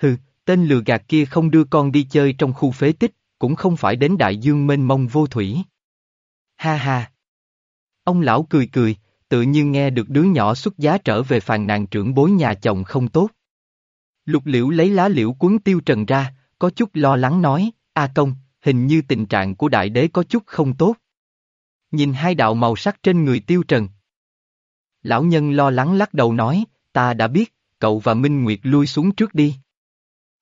Hừ, tên lừa gạt kia không đưa con đi chơi trong khu phế tích, cũng không phải đến đại dương mênh mông vô thủy. Ha ha! Ông lão cười cười, tự nhiên nghe được đứa nhỏ xuất giá trở về phàn nàn trưởng bối nhà chồng không tốt. Lục liễu lấy lá liễu cuốn tiêu trần ra, có chút lo lắng nói, A công, hình như tình trạng của đại đế có chút không tốt. Nhìn hai đạo màu sắc trên người tiêu trần. Lão nhân lo lắng lắc đầu nói, ta đã biết, cậu và Minh Nguyệt lui xuống trước đi.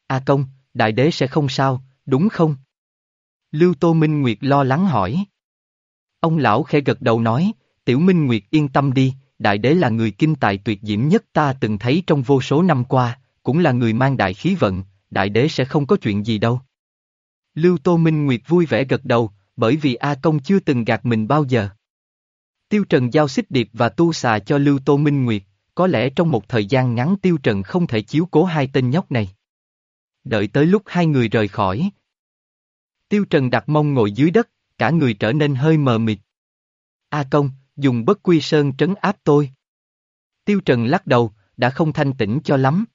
A công, đại đế sẽ không sao, đúng không? Lưu Tô Minh Nguyệt lo lắng hỏi. Ông lão khẽ gật đầu nói, Tiểu Minh Nguyệt yên tâm đi, đại đế là người kinh tài tuyệt diễm nhất ta từng thấy trong vô số năm qua, cũng là người mang đại khí vận, đại đế sẽ không có chuyện gì đâu. Lưu Tô Minh Nguyệt vui vẻ gật đầu, bởi vì A Công chưa từng gạt mình bao giờ. Tiêu Trần giao xích điệp và tu xà cho Lưu Tô Minh Nguyệt, có lẽ trong một thời gian ngắn Tiêu Trần không thể chiếu cố hai tên nhóc này. Đợi tới lúc hai người rời khỏi. Tiêu Trần đặt mông ngồi dưới đất, cả người trở nên hơi mờ mịt. A Công, dùng bất quy sơn trấn áp tôi. Tiêu Trần lắc đầu, đã không thanh tĩnh cho lắm.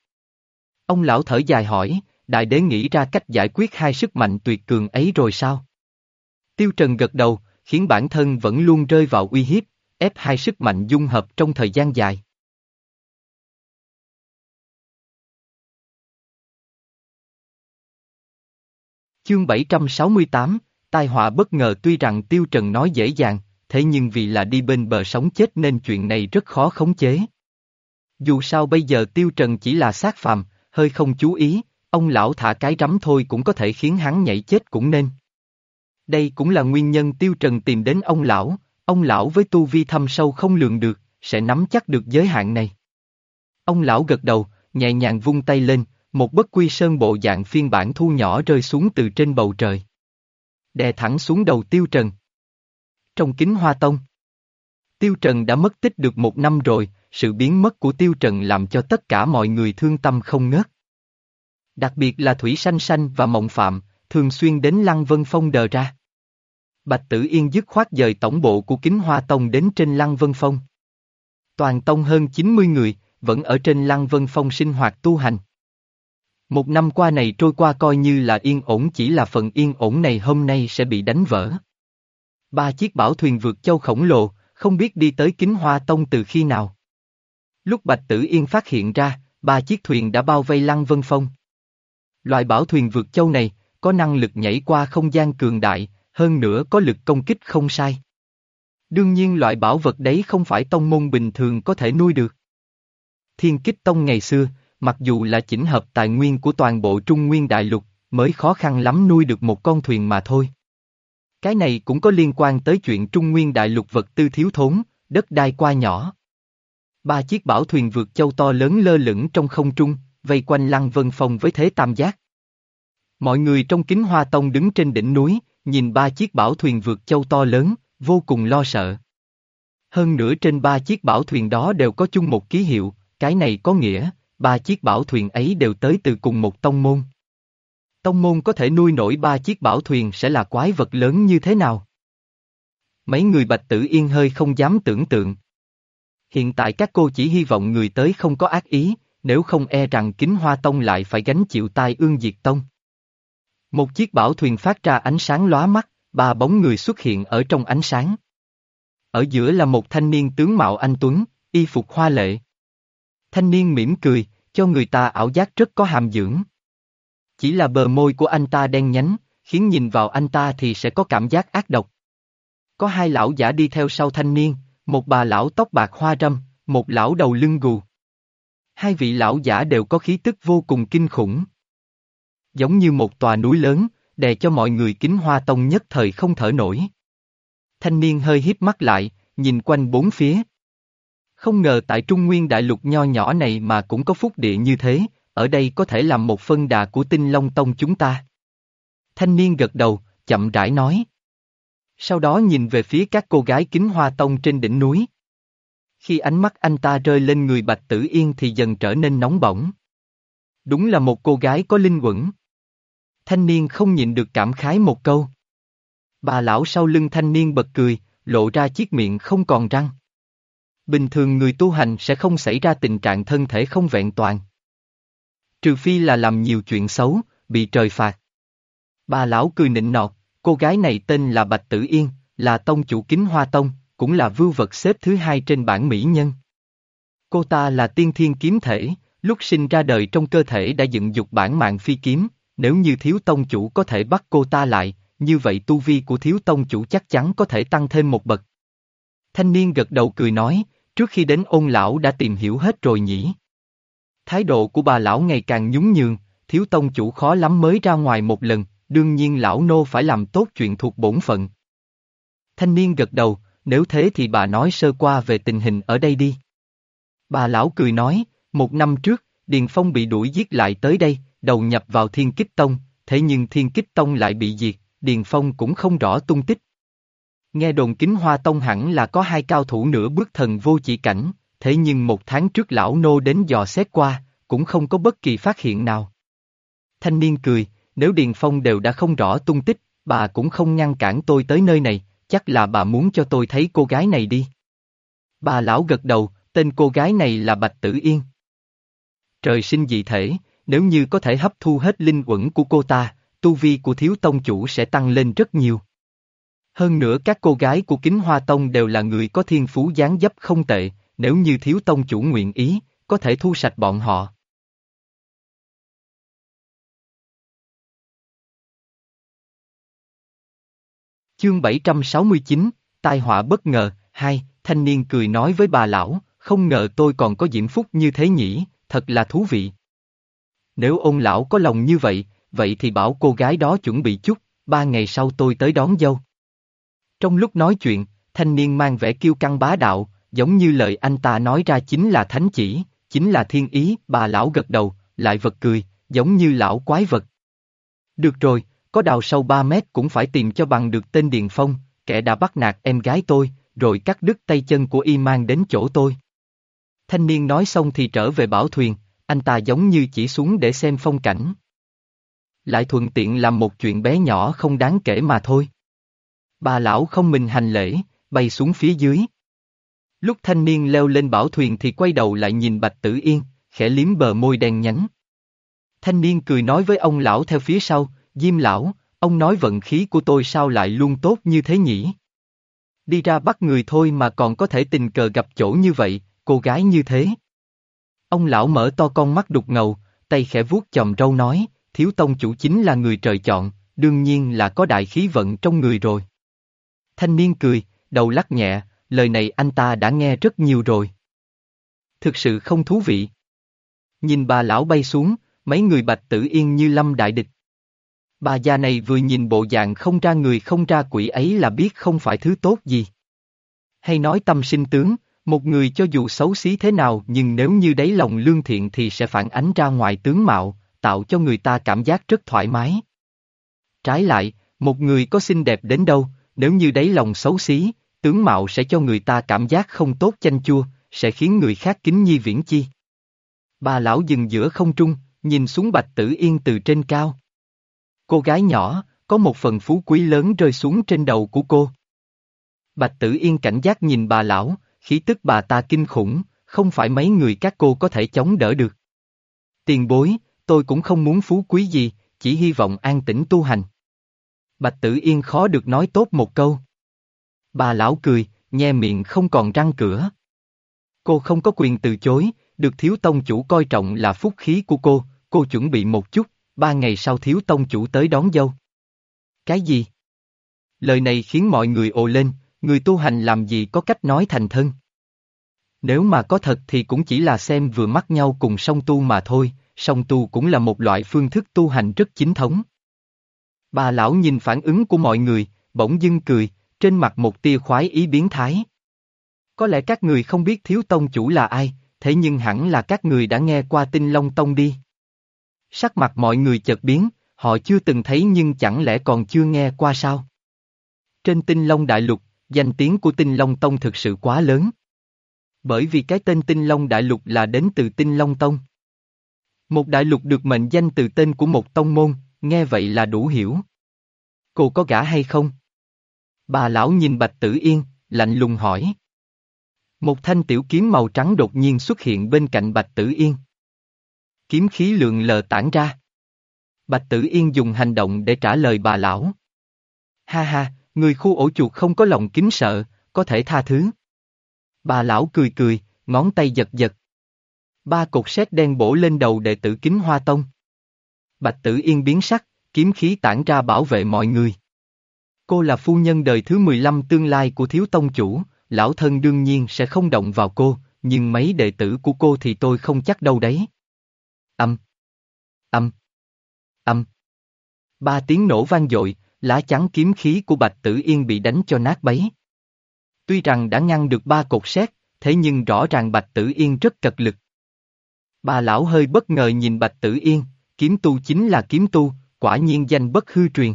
Ông lão thở dài hỏi, đại đế nghĩ ra cách giải quyết hai sức mạnh tuyệt cường ấy rồi sao? Tiêu Trần gật đầu, khiến bản thân vẫn luôn rơi vào uy hiếp, ép hai sức mạnh dung hợp trong thời gian dài. Chương 768, tai họa bất ngờ tuy rằng Tiêu Trần nói dễ dàng, thế nhưng vì là đi bên bờ sống chết nên chuyện này rất khó khống chế. Dù sao bây giờ Tiêu Trần chỉ là sát phàm, hơi không chú ý, ông lão thả cái rắm thôi cũng có thể khiến hắn nhảy chết cũng nên. Đây cũng là nguyên nhân Tiêu Trần tìm đến ông lão, ông lão với tu vi thâm sâu không lường được, sẽ nắm chắc được giới hạn này. Ông lão gật đầu, nhẹ nhàng vung tay lên, một bất quy sơn bộ dạng phiên bản thu nhỏ rơi xuống từ trên bầu trời. Đè thẳng xuống đầu Tiêu Trần. Trong kính hoa tông. Tiêu Trần đã mất tích được một năm rồi, sự biến mất của Tiêu Trần làm cho tất cả mọi người thương tâm không ngớt. Đặc biệt là Thủy Sanh Sanh và Mộng Phạm, thường xuyên đến Lăng Vân Phong đờ ra. Bạch Tử Yên dứt khoát dời tổng bộ của Kính Hoa Tông đến trên Lăng Vân Phong. Toàn tông hơn 90 người, vẫn ở trên Lăng Vân Phong sinh hoạt tu hành. Một năm qua này trôi qua coi như là yên ổn chỉ là phần yên ổn này hôm nay sẽ bị đánh vỡ. Ba chiếc bảo thuyền vượt châu khổng lồ, không biết đi tới kính hoa tông từ khi nào. Lúc Bạch Tử Yên phát hiện ra, ba chiếc thuyền đã bao vây Lăng Vân Phong. Loại bảo thuyền vượt châu này, có năng lực nhảy qua không gian cường đại, hơn nữa có lực công kích không sai. Đương nhiên loại bảo vật đấy không phải tông môn bình thường có thể nuôi được. Thiên kích tông ngày xưa, mặc dù là chỉnh hợp tài nguyên của toàn bộ Trung Nguyên Đại Lục, mới khó khăn lắm nuôi được một con thuyền mà thôi. Cái này cũng có liên quan tới chuyện Trung Nguyên Đại Lục vật tư thiếu thốn, đất đai qua nhỏ. Ba chiếc bảo thuyền vượt châu to lớn lơ lửng trong không trung, vây quanh Lăng Vân Phong với thế tam giác. Mọi người trong kính hoa tông đứng trên đỉnh núi, nhìn ba chiếc bảo thuyền vượt châu to lớn, vô cùng lo sợ. Hơn nữa trên ba chiếc bảo thuyền đó đều có chung một ký hiệu, cái này có nghĩa, ba chiếc bảo thuyền ấy đều tới từ cùng một tông môn. Tông môn có thể nuôi nổi ba chiếc bảo thuyền sẽ là quái vật lớn như thế nào? Mấy người bạch tử yên hơi không dám tưởng tượng. Hiện tại các cô chỉ hy vọng người tới không có ác ý, nếu không e rằng kính hoa tông lại phải gánh chịu tai ương diệt tông. Một chiếc bảo thuyền phát ra ánh sáng lóa mắt, ba bóng người xuất hiện ở trong ánh sáng. Ở giữa là một thanh niên tướng mạo anh Tuấn, y phục hoa lệ. Thanh niên mỉm cười, cho người ta ảo giác rất có hàm dưỡng. Chỉ là bờ môi của anh ta đen nhánh, khiến nhìn vào anh ta thì sẽ có cảm giác ác độc. Có hai lão giả đi theo sau thanh niên, một bà lão tóc bạc hoa râm, một lão đầu lưng gù. Hai vị lão giả đều có khí tức vô cùng kinh khủng. Giống như một tòa núi lớn, đè cho mọi người kính hoa tông nhất thời không thở nổi. Thanh niên hơi híp mắt lại, nhìn quanh bốn phía. Không ngờ tại Trung Nguyên Đại Lục nho nhỏ này mà cũng có phúc địa như thế, ở đây có thể làm một phân đà của tinh Long Tông chúng ta. Thanh niên gật đầu, chậm rãi nói. Sau đó nhìn về phía các cô gái kính hoa tông trên đỉnh núi. Khi ánh mắt anh ta rơi lên người Bạch Tử Yên thì dần trở nên nóng bỏng. Đúng là một cô gái có linh quẩn. Thanh niên không nhịn được cảm khái một câu. Bà lão sau lưng thanh niên bật cười, lộ ra chiếc miệng không còn răng. Bình thường người tu hành sẽ không xảy ra tình trạng thân thể không vẹn toàn. Trừ phi là làm nhiều chuyện xấu, bị trời phạt. Bà lão cười nịnh nọt, cô gái này tên là Bạch Tử Yên, là tông chủ kính hoa tông, cũng là vưu vật xếp thứ hai trên bảng mỹ nhân. Cô ta là tiên thiên kiếm thể, lúc sinh ra đời trong cơ thể đã dựng dục bản mạng phi kiếm, nếu như thiếu tông chủ có thể bắt cô ta lại, như vậy tu vi của thiếu tông chủ chắc chắn có thể tăng thêm một bậc. Thanh niên gật đầu cười nói, trước khi đến ôn lão đã tìm hiểu hết rồi nhỉ. Thái độ của bà lão ngày càng nhún nhường, thiếu tông chủ khó lắm mới ra ngoài một lần, đương nhiên lão nô phải làm tốt chuyện thuộc bổn phận. Thanh niên gật đầu, nếu thế thì bà nói sơ qua về tình hình ở đây đi. Bà lão cười nói, một năm trước, Điền Phong bị đuổi giết lại tới đây, đầu nhập vào Thiên Kích Tông, thế nhưng Thiên Kích Tông lại bị diệt, Điền Phong cũng không rõ tung tích. Nghe đồn kính hoa tông hẳn là có hai cao thủ nửa bước thần vô chỉ cảnh, thế nhưng một tháng trước lão nô đến dò xét qua, cũng không có bất kỳ phát hiện nào. Thanh niên cười, nếu Điền Phong đều đã không rõ tung tích, bà cũng không ngăn cản tôi tới nơi này, chắc là bà muốn cho tôi thấy cô gái này đi. Bà lão gật đầu, tên cô gái này là Bạch Tử Yên. Trời sinh dị thể, nếu như có thể hấp thu hết linh quẩn của cô ta, tu vi của thiếu tông chủ sẽ tăng lên rất nhiều. Hơn nữa các cô gái của kính hoa tông đều là người có thiên phú dáng dấp không tệ, nếu như thiếu tông chủ nguyện ý, có thể thu sạch bọn họ. Chương 769, tai họa bất ngờ, hai, thanh niên cười nói với bà lão, không ngờ tôi còn có diễm phúc như thế nhỉ, thật là thú vị. Nếu ông lão có lòng như vậy, vậy thì bảo cô gái đó chuẩn bị chút, ba ngày sau tôi tới đón dâu. Trong lúc nói chuyện, thanh niên mang vẻ kiêu căng bá đạo, giống như lời anh ta nói ra chính là thánh chỉ, chính là thiên ý, bà lão gật đầu, lại vật cười, giống như lão quái vật. Được rồi, có đào sâu 3 mét cũng phải tìm cho bằng được tên Điền Phong, kẻ đã bắt nạt em gái tôi, rồi cắt đứt tay chân của y mang đến chỗ tôi. Thanh niên nói xong thì trở về bảo thuyền, anh ta giống như chỉ xuống để xem phong cảnh. Lại thuận tiện làm một chuyện bé nhỏ không đáng kể mà thôi. Bà lão không mình hành lễ, bay xuống phía dưới. Lúc thanh niên leo lên bảo thuyền thì quay đầu lại nhìn Bạch Tử Yên, khẽ liếm bờ môi đen nhánh. Thanh niên cười nói với ông lão theo phía sau, Diêm lão, ông nói vận khí của tôi sao lại luôn tốt như thế nhỉ? Đi ra bắt người thôi mà còn có thể tình cờ gặp chỗ như vậy, cô gái như thế. Ông lão mở to con mắt đục ngầu, tay khẽ vuốt chòm râu nói, thiếu tông chủ chính là người trời chọn, đương nhiên là có đại khí vận trong người rồi. Thanh niên cười, đầu lắc nhẹ, lời này anh ta đã nghe rất nhiều rồi. Thực sự không thú vị. Nhìn bà lão bay xuống, mấy người bạch tử yên như lâm đại địch. Bà già này vừa nhìn bộ dạng không ra người không ra quỷ ấy là biết không phải thứ tốt gì. Hay nói tâm sinh tướng, một người cho dù xấu xí thế nào nhưng nếu như đáy lòng lương thiện thì sẽ phản ánh ra ngoài tướng mạo, tạo cho người ta cảm giác rất thoải mái. Trái lại, một người có xinh đẹp đến đâu, nếu như đáy lòng xấu xí, tướng mạo sẽ cho người ta cảm giác không tốt chanh chua, sẽ khiến người khác kính nhi viễn chi. Bà lão dừng giữa không trung, nhìn xuống bạch tử yên từ trên cao. Cô gái nhỏ, có một phần phú quý lớn rơi xuống trên đầu của cô. Bạch tử yên cảnh giác nhìn bà lão, khí tức bà ta kinh khủng, không phải mấy người các cô có thể chống đỡ được. Tiền bối, tôi cũng không muốn phú quý gì, chỉ hy vọng an tĩnh tu hành. Bạch Tử Yên khó được nói tốt một câu. Bà lão cười, nhe miệng không còn răng cửa. Cô không có quyền từ chối, được thiếu tông chủ coi trọng là phúc khí của cô, cô chuẩn bị một chút, ba ngày sau thiếu tông chủ tới đón dâu. Cái gì? Lời này khiến mọi người ồ lên, người tu hành làm gì có cách nói thành thân. Nếu mà có thật thì cũng chỉ là xem vừa mắt nhau cùng song tu mà thôi, song tu cũng là một loại phương thức tu hành rất chính thống. Bà lão nhìn phản ứng của mọi người, bỗng dưng cười, trên mặt một tia khoái ý biến thái. Có lẽ các người không biết thiếu tông chủ là ai, thế nhưng hẳn là các người đã nghe qua tinh Long Tông đi. Sắc mặt mọi người chợt biến, họ chưa từng thấy nhưng chẳng lẽ còn chưa nghe qua sao? Trên tinh Long Đại Lục, danh tiếng của tinh Long Tông thực sự quá lớn. Bởi vì cái tên tinh Long Đại Lục là đến từ tinh Long Tông. Một đại lục được mệnh danh từ tên của một tông môn, nghe vậy là đủ hiểu. Cô có gả hay không? Bà lão nhìn Bạch Tử Yên, lạnh lùng hỏi. Một thanh tiểu kiếm màu trắng đột nhiên xuất hiện bên cạnh Bạch Tử Yên. Kiếm khí lượng lờ tản ra. Bạch Tử Yên dùng hành động để trả lời bà lão. Ha ha, người khu ổ chuột không có lòng kính sợ, có thể tha thứ. Bà lão cười cười, ngón tay giật giật. Ba cột sét đen bổ lên đầu đệ tử kính hoa tông. Bạch Tử Yên biến sắc, kiếm khí tản ra bảo vệ mọi người. Cô là phu nhân đời thứ 15 tương lai của thiếu tông chủ, lão thân đương nhiên sẽ không động vào cô, nhưng mấy đệ tử của cô thì tôi không chắc đâu đấy. Âm. Âm. Âm. Ba tiếng nổ vang dội, lá chắn kiếm khí của Bạch Tử Yên bị đánh cho nát bấy. Tuy rằng đã ngăn được ba cột sét, thế nhưng rõ ràng Bạch Tử Yên rất cật lực. Bà lão hơi bất ngờ nhìn Bạch Tử Yên, kiếm tu chính là kiếm tu, quả nhiên danh bất hư truyền.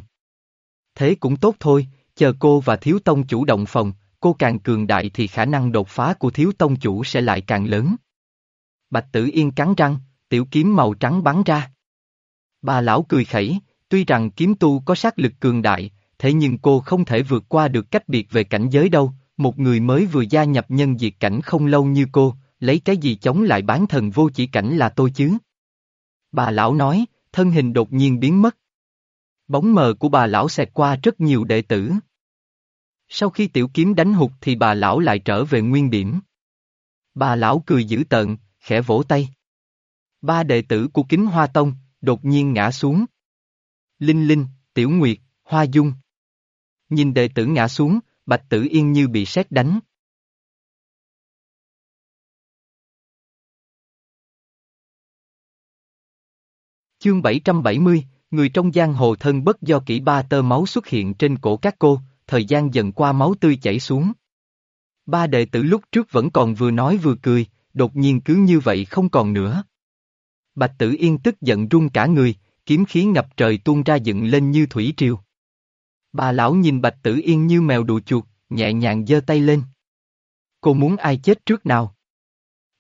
Thế cũng tốt thôi, chờ cô và Thiếu Tông chủ động phòng, cô càng cường đại thì khả năng đột phá của Thiếu Tông chủ sẽ lại càng lớn. Bạch Tử Yên cắn răng, tiểu kiếm màu trắng bắn ra. Bà lão cười khẩy, tuy rằng kiếm tu có sát lực cường đại, thế nhưng cô không thể vượt qua được cách biệt về cảnh giới đâu, một người mới vừa gia nhập nhân diệt cảnh không lâu như cô, lấy cái gì chống lại bán thần vô chỉ cảnh là tôi chứ? Bà lão nói, thân hình đột nhiên biến mất. Bóng mờ của bà lão xẹt qua rất nhiều đệ tử. Sau khi tiểu kiếm đánh hụt thì bà lão lại trở về nguyên điểm. Bà lão cười dữ tợn, khẽ vỗ tay. Ba đệ tử của kính hoa tông, đột nhiên ngã xuống. Linh Linh, Tiểu Nguyệt, Hoa Dung. Nhìn đệ tử ngã xuống, Bạch Tử Yên như bị sét đánh. Chương 770, người trong giang hồ thân bất do kỹ ba tơ máu xuất hiện trên cổ các cô, thời gian dần qua máu tươi chảy xuống. Ba đệ tử lúc trước vẫn còn vừa nói vừa cười, đột nhiên cứ như vậy không còn nữa. Bạch Tử Yên tức giận run cả người, kiếm khí ngập trời tuôn ra dựng lên như thủy triều. Bà lão nhìn Bạch Tử Yên như mèo đùa chuột, nhẹ nhàng giơ tay lên. Cô muốn ai chết trước nào?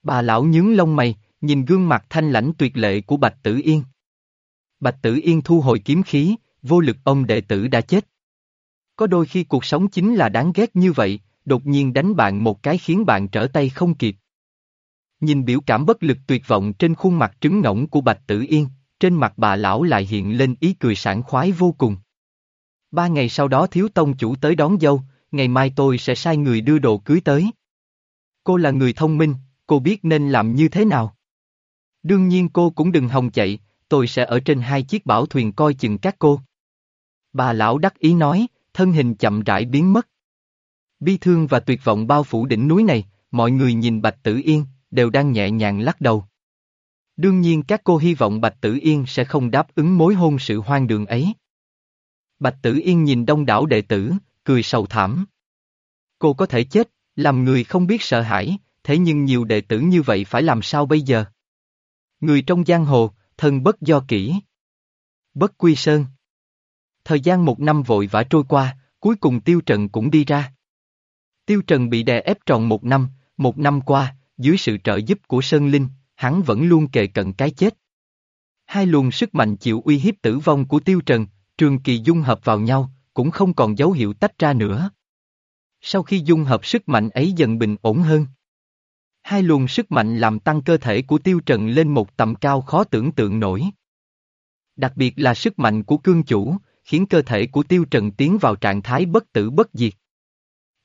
Bà lão nhướng lông mày, nhìn gương mặt thanh lãnh tuyệt lệ của Bạch Tử Yên. Bạch Tử Yên thu hồi kiếm khí, vô lực ông đệ tử đã chết. Có đôi khi cuộc sống chính là đáng ghét như vậy, đột nhiên đánh bạn một cái khiến bạn trở tay không kịp. Nhìn biểu cảm bất lực tuyệt vọng trên khuôn mặt trứng ngỗng của Bạch Tử Yên, trên mặt bà lão lại hiện lên ý cười sảng khoái vô cùng. Ba ngày sau đó thiếu tông chủ tới đón dâu, ngày mai tôi sẽ sai người đưa đồ cưới tới. Cô là người thông minh, cô biết nên làm như thế nào. Đương nhiên cô cũng đừng hòng chạy, tôi sẽ ở trên hai chiếc bảo thuyền coi chừng các cô. Bà lão đắc ý nói, thân hình chậm rãi biến mất. Bi thương và tuyệt vọng bao phủ đỉnh núi này, mọi người nhìn Bạch Tử Yên, đều đang nhẹ nhàng lắc đầu. Đương nhiên các cô hy vọng Bạch Tử Yên sẽ không đáp ứng mối hôn sự hoang đường ấy. Bạch Tử Yên nhìn đông đảo đệ tử, cười sầu thảm. Cô có thể chết, làm người không biết sợ hãi, thế nhưng nhiều đệ tử như vậy phải làm sao bây giờ? Người trong giang hồ, thân bất do kỹ. Bất quy sơn. Thời gian một năm vội vã trôi qua, cuối cùng Tiêu Trần cũng đi ra. Tiêu Trần bị đè ép tròn một năm, một năm qua, dưới sự trợ giúp của Sơn Linh, hắn vẫn luôn kề cận cái chết. Hai luồng sức mạnh chịu uy hiếp tử vong của Tiêu Trần, trường kỳ dung hợp vào nhau, cũng không còn dấu hiệu tách ra nữa. Sau khi dung hợp sức mạnh ấy dần bình ổn hơn. Hai luồng sức mạnh làm tăng cơ thể của Tiêu Trần lên một tầm cao khó tưởng tượng nổi. Đặc biệt là sức mạnh của cương chủ, khiến cơ thể của Tiêu Trần tiến vào trạng thái bất tử bất diệt.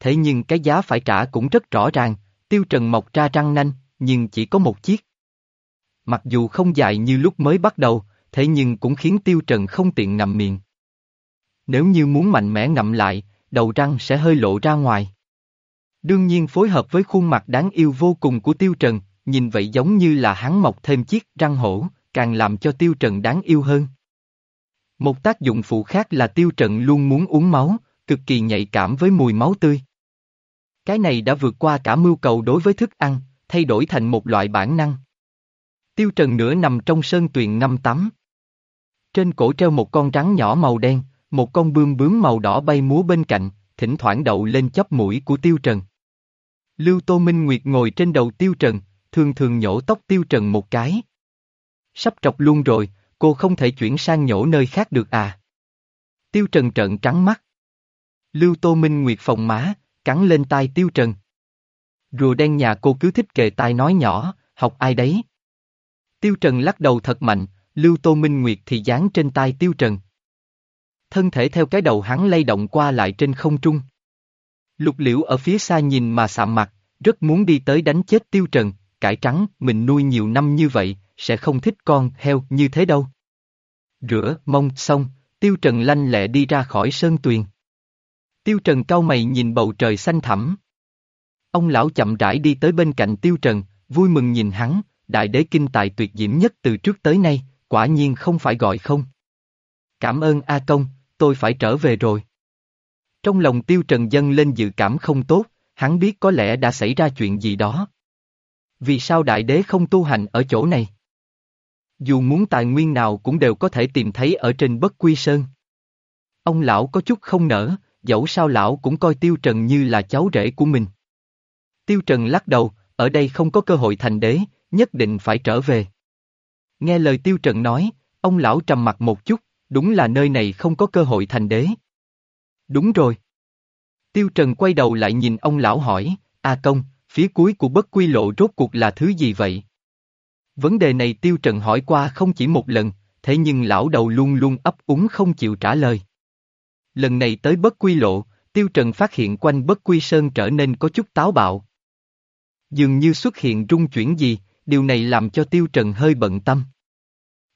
Thế nhưng cái giá phải trả cũng rất rõ ràng, Tiêu Trần mọc ra răng nanh, nhưng chỉ có một chiếc. Mặc dù không dài như lúc mới bắt đầu, thế nhưng cũng khiến Tiêu Trần không tiện ngậm miệng. Nếu như muốn mạnh mẽ ngậm lại, đầu răng sẽ hơi lộ ra ngoài. Đương nhiên phối hợp với khuôn mặt đáng yêu vô cùng của Tiêu Trần, nhìn vậy giống như là hắn mọc thêm chiếc răng hổ, càng làm cho Tiêu Trần đáng yêu hơn. Một tác dụng phụ khác là Tiêu Trần luôn muốn uống máu, cực kỳ nhạy cảm với mùi máu tươi. Cái này đã vượt qua cả mưu cầu đối với thức ăn, thay đổi thành một loại bản năng. Tiêu Trần nửa nằm trong sơn tuyền ngâm tắm. Trên cổ treo một con rắn nhỏ màu đen, một con bươm bướm màu đỏ bay múa bên cạnh, thỉnh thoảng đậu lên chóp mũi của Tiêu Trần. Lưu Tô Minh Nguyệt ngồi trên đầu Tiêu Trần, thường thường nhổ tóc Tiêu Trần một cái. Sắp trọc luôn rồi, cô không thể chuyển sang nhổ nơi khác được à. Tiêu Trần trợn trắng mắt. Lưu Tô Minh Nguyệt phòng má, cắn lên tai Tiêu Trần. Rùa đen nhà cô cứ thích kề tai nói nhỏ, học ai đấy. Tiêu Trần lắc đầu thật mạnh, Lưu Tô Minh Nguyệt thì dán trên tai Tiêu Trần. Thân thể theo cái đầu hắn lay động qua lại trên không trung. Lục liễu ở phía xa nhìn mà sạm mặt, rất muốn đi tới đánh chết Tiêu Trần, cải trắng, mình nuôi nhiều năm như vậy, sẽ không thích con heo như thế đâu. Rửa, mông, xong, Tiêu Trần lanh lẹ đi ra khỏi sơn tuyền. Tiêu Trần cau mày nhìn bầu trời xanh thẳm. Ông lão chậm rãi đi tới bên cạnh Tiêu Trần, vui mừng nhìn hắn, đại đế kinh tài tuyệt diễm nhất từ trước tới nay, quả nhiên không phải gọi không. Cảm ơn A Công, tôi phải trở về rồi. Trong lòng Tiêu Trần dân lên dự cảm không tốt, hắn biết có lẽ đã xảy ra chuyện gì đó. Vì sao đại đế không tu hành ở chỗ này? Dù muốn tài nguyên nào cũng đều có thể tìm thấy ở trên bất quy sơn. Ông lão có chút không nở, dẫu sao lão cũng coi Tiêu Trần như là cháu rể của mình. Tiêu Trần lắc đầu, ở đây không có cơ hội thành đế, nhất định phải trở về. Nghe lời Tiêu Trần nói, ông lão trầm mặt một chút, đúng là nơi này không có cơ hội thành đế. Đúng rồi. Tiêu Trần quay đầu lại nhìn ông lão hỏi, A Công, phía cuối của bất quy lộ rốt cuộc là thứ gì vậy? Vấn đề này Tiêu Trần hỏi qua không chỉ một lần, thế nhưng lão đầu luôn luôn ấp úng không chịu trả lời. Lần này tới bất quy lộ, Tiêu Trần phát hiện quanh bất quy sơn trở nên có chút táo bạo. Dường như xuất hiện rung chuyển gì, điều này làm cho Tiêu Trần hơi bận tâm.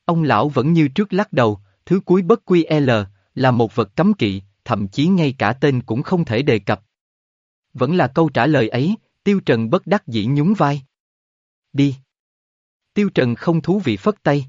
Ông lão vẫn như trước lắc đầu, thứ cuối bất quy L, là một vật cấm kỵ, thậm chí ngay cả tên cũng không thể đề cập. Vẫn là câu trả lời ấy, Tiêu Trần bất đắc dĩ nhún vai. Đi. Tiêu Trần không thú vị phất tay.